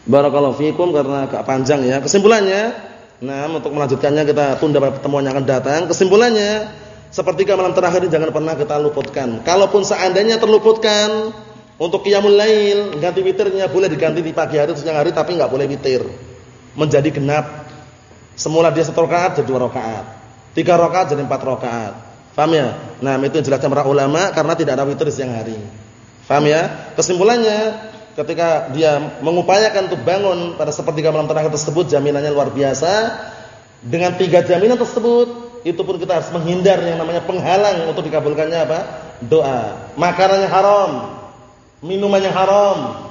Speaker 1: Barakallahu fiikum karena agak panjang ya. Kesimpulannya, nah untuk melanjutkannya kita tunda pada pertemuan yang akan datang. Kesimpulannya, seperti malam terakhir ini jangan pernah kita luputkan. Kalaupun seandainya terluputkan untuk qiyamul lail, ganti witirnya boleh diganti di pagi hari atau siang hari tapi enggak boleh witir. Menjadi genap. Semula dia satu rakaat jadi dua rakaat. Tiga rakaat jadi empat rakaat. Paham ya? Nah, itu yang jelaskan para ulama karena tidak ada witir siang hari. Paham ya? Kesimpulannya, ketika dia mengupayakan untuk bangun pada sepertiga malam terakhir tersebut jaminannya luar biasa dengan tiga jaminan tersebut itu pun kita harus menghindar yang namanya penghalang untuk dikabulkannya apa doa makanannya haram minumannya haram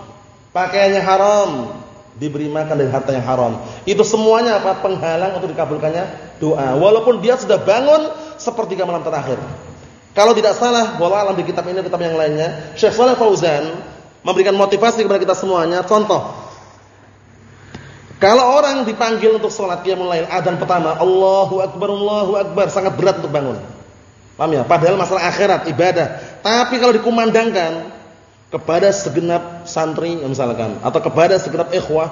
Speaker 1: pakaiannya haram diberi makan dari harta yang haram itu semuanya apa penghalang untuk dikabulkannya doa walaupun dia sudah bangun sepertiga malam terakhir kalau tidak salah wallah alam di kitab ini kitab yang lainnya Syekh Shalih Fauzan memberikan motivasi kepada kita semuanya. Contoh, kalau orang dipanggil untuk sholat qiyamul lail, adzan pertama, Allahu akbar, Allahu akbar, sangat berat untuk bangun. Paham ya? Padahal masalah akhirat, ibadah. Tapi kalau dikumandangkan kepada segenap santri misalkan atau kepada segenap ikhwah,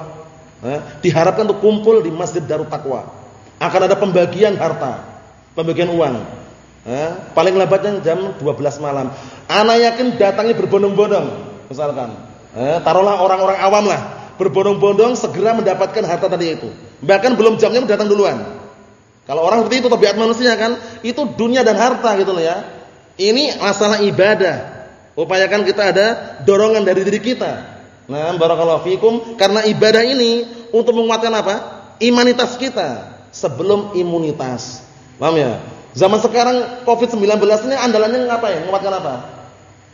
Speaker 1: eh, diharapkan untuk kumpul di Masjid Darut Taqwa. Akan ada pembagian harta, pembagian uang. Eh, paling lambatnya jam 12 malam. Anak yakin datangnya berbondong-bondong misalkan. Eh, taruhlah orang-orang awam lah, berbondong-bondong segera mendapatkan harta tadi itu. Bahkan belum jamnya datang duluan. Kalau orang seperti itu tabiat manusia kan, itu dunia dan harta gitu loh ya. Ini masalah ibadah. Upayakan kita ada dorongan dari diri kita. Nah, barakallahu fikum karena ibadah ini untuk menguatkan apa? Imanitas kita sebelum imunitas. Paham ya? Zaman sekarang Covid-19 ini andalannya ngapain? Menguatkan apa?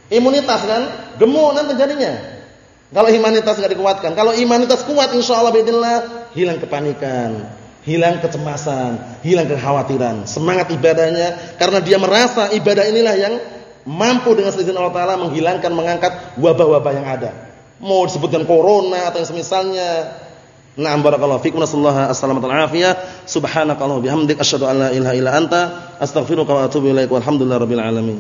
Speaker 1: Imunitas kan, gemuk nanti jadinya. Kalau imunitas enggak dikuatkan, kalau imunitas kuat insyaallah bismillah hilang kepanikan, hilang kecemasan, hilang kekhawatiran, semangat ibadahnya karena dia merasa ibadah inilah yang mampu dengan seizin Allah taala menghilangkan mengangkat wabah-wabah yang ada. Mau disebutkan corona atau yang semisalnya. Na'am barakallahu fikum nasallahu assalamu alaihi subhanakallah bihamdik. Asyhadu an la ilaha illa anta. Astaghfiruka wa atubu ilaik. Walhamdulillahi rabbil alamin.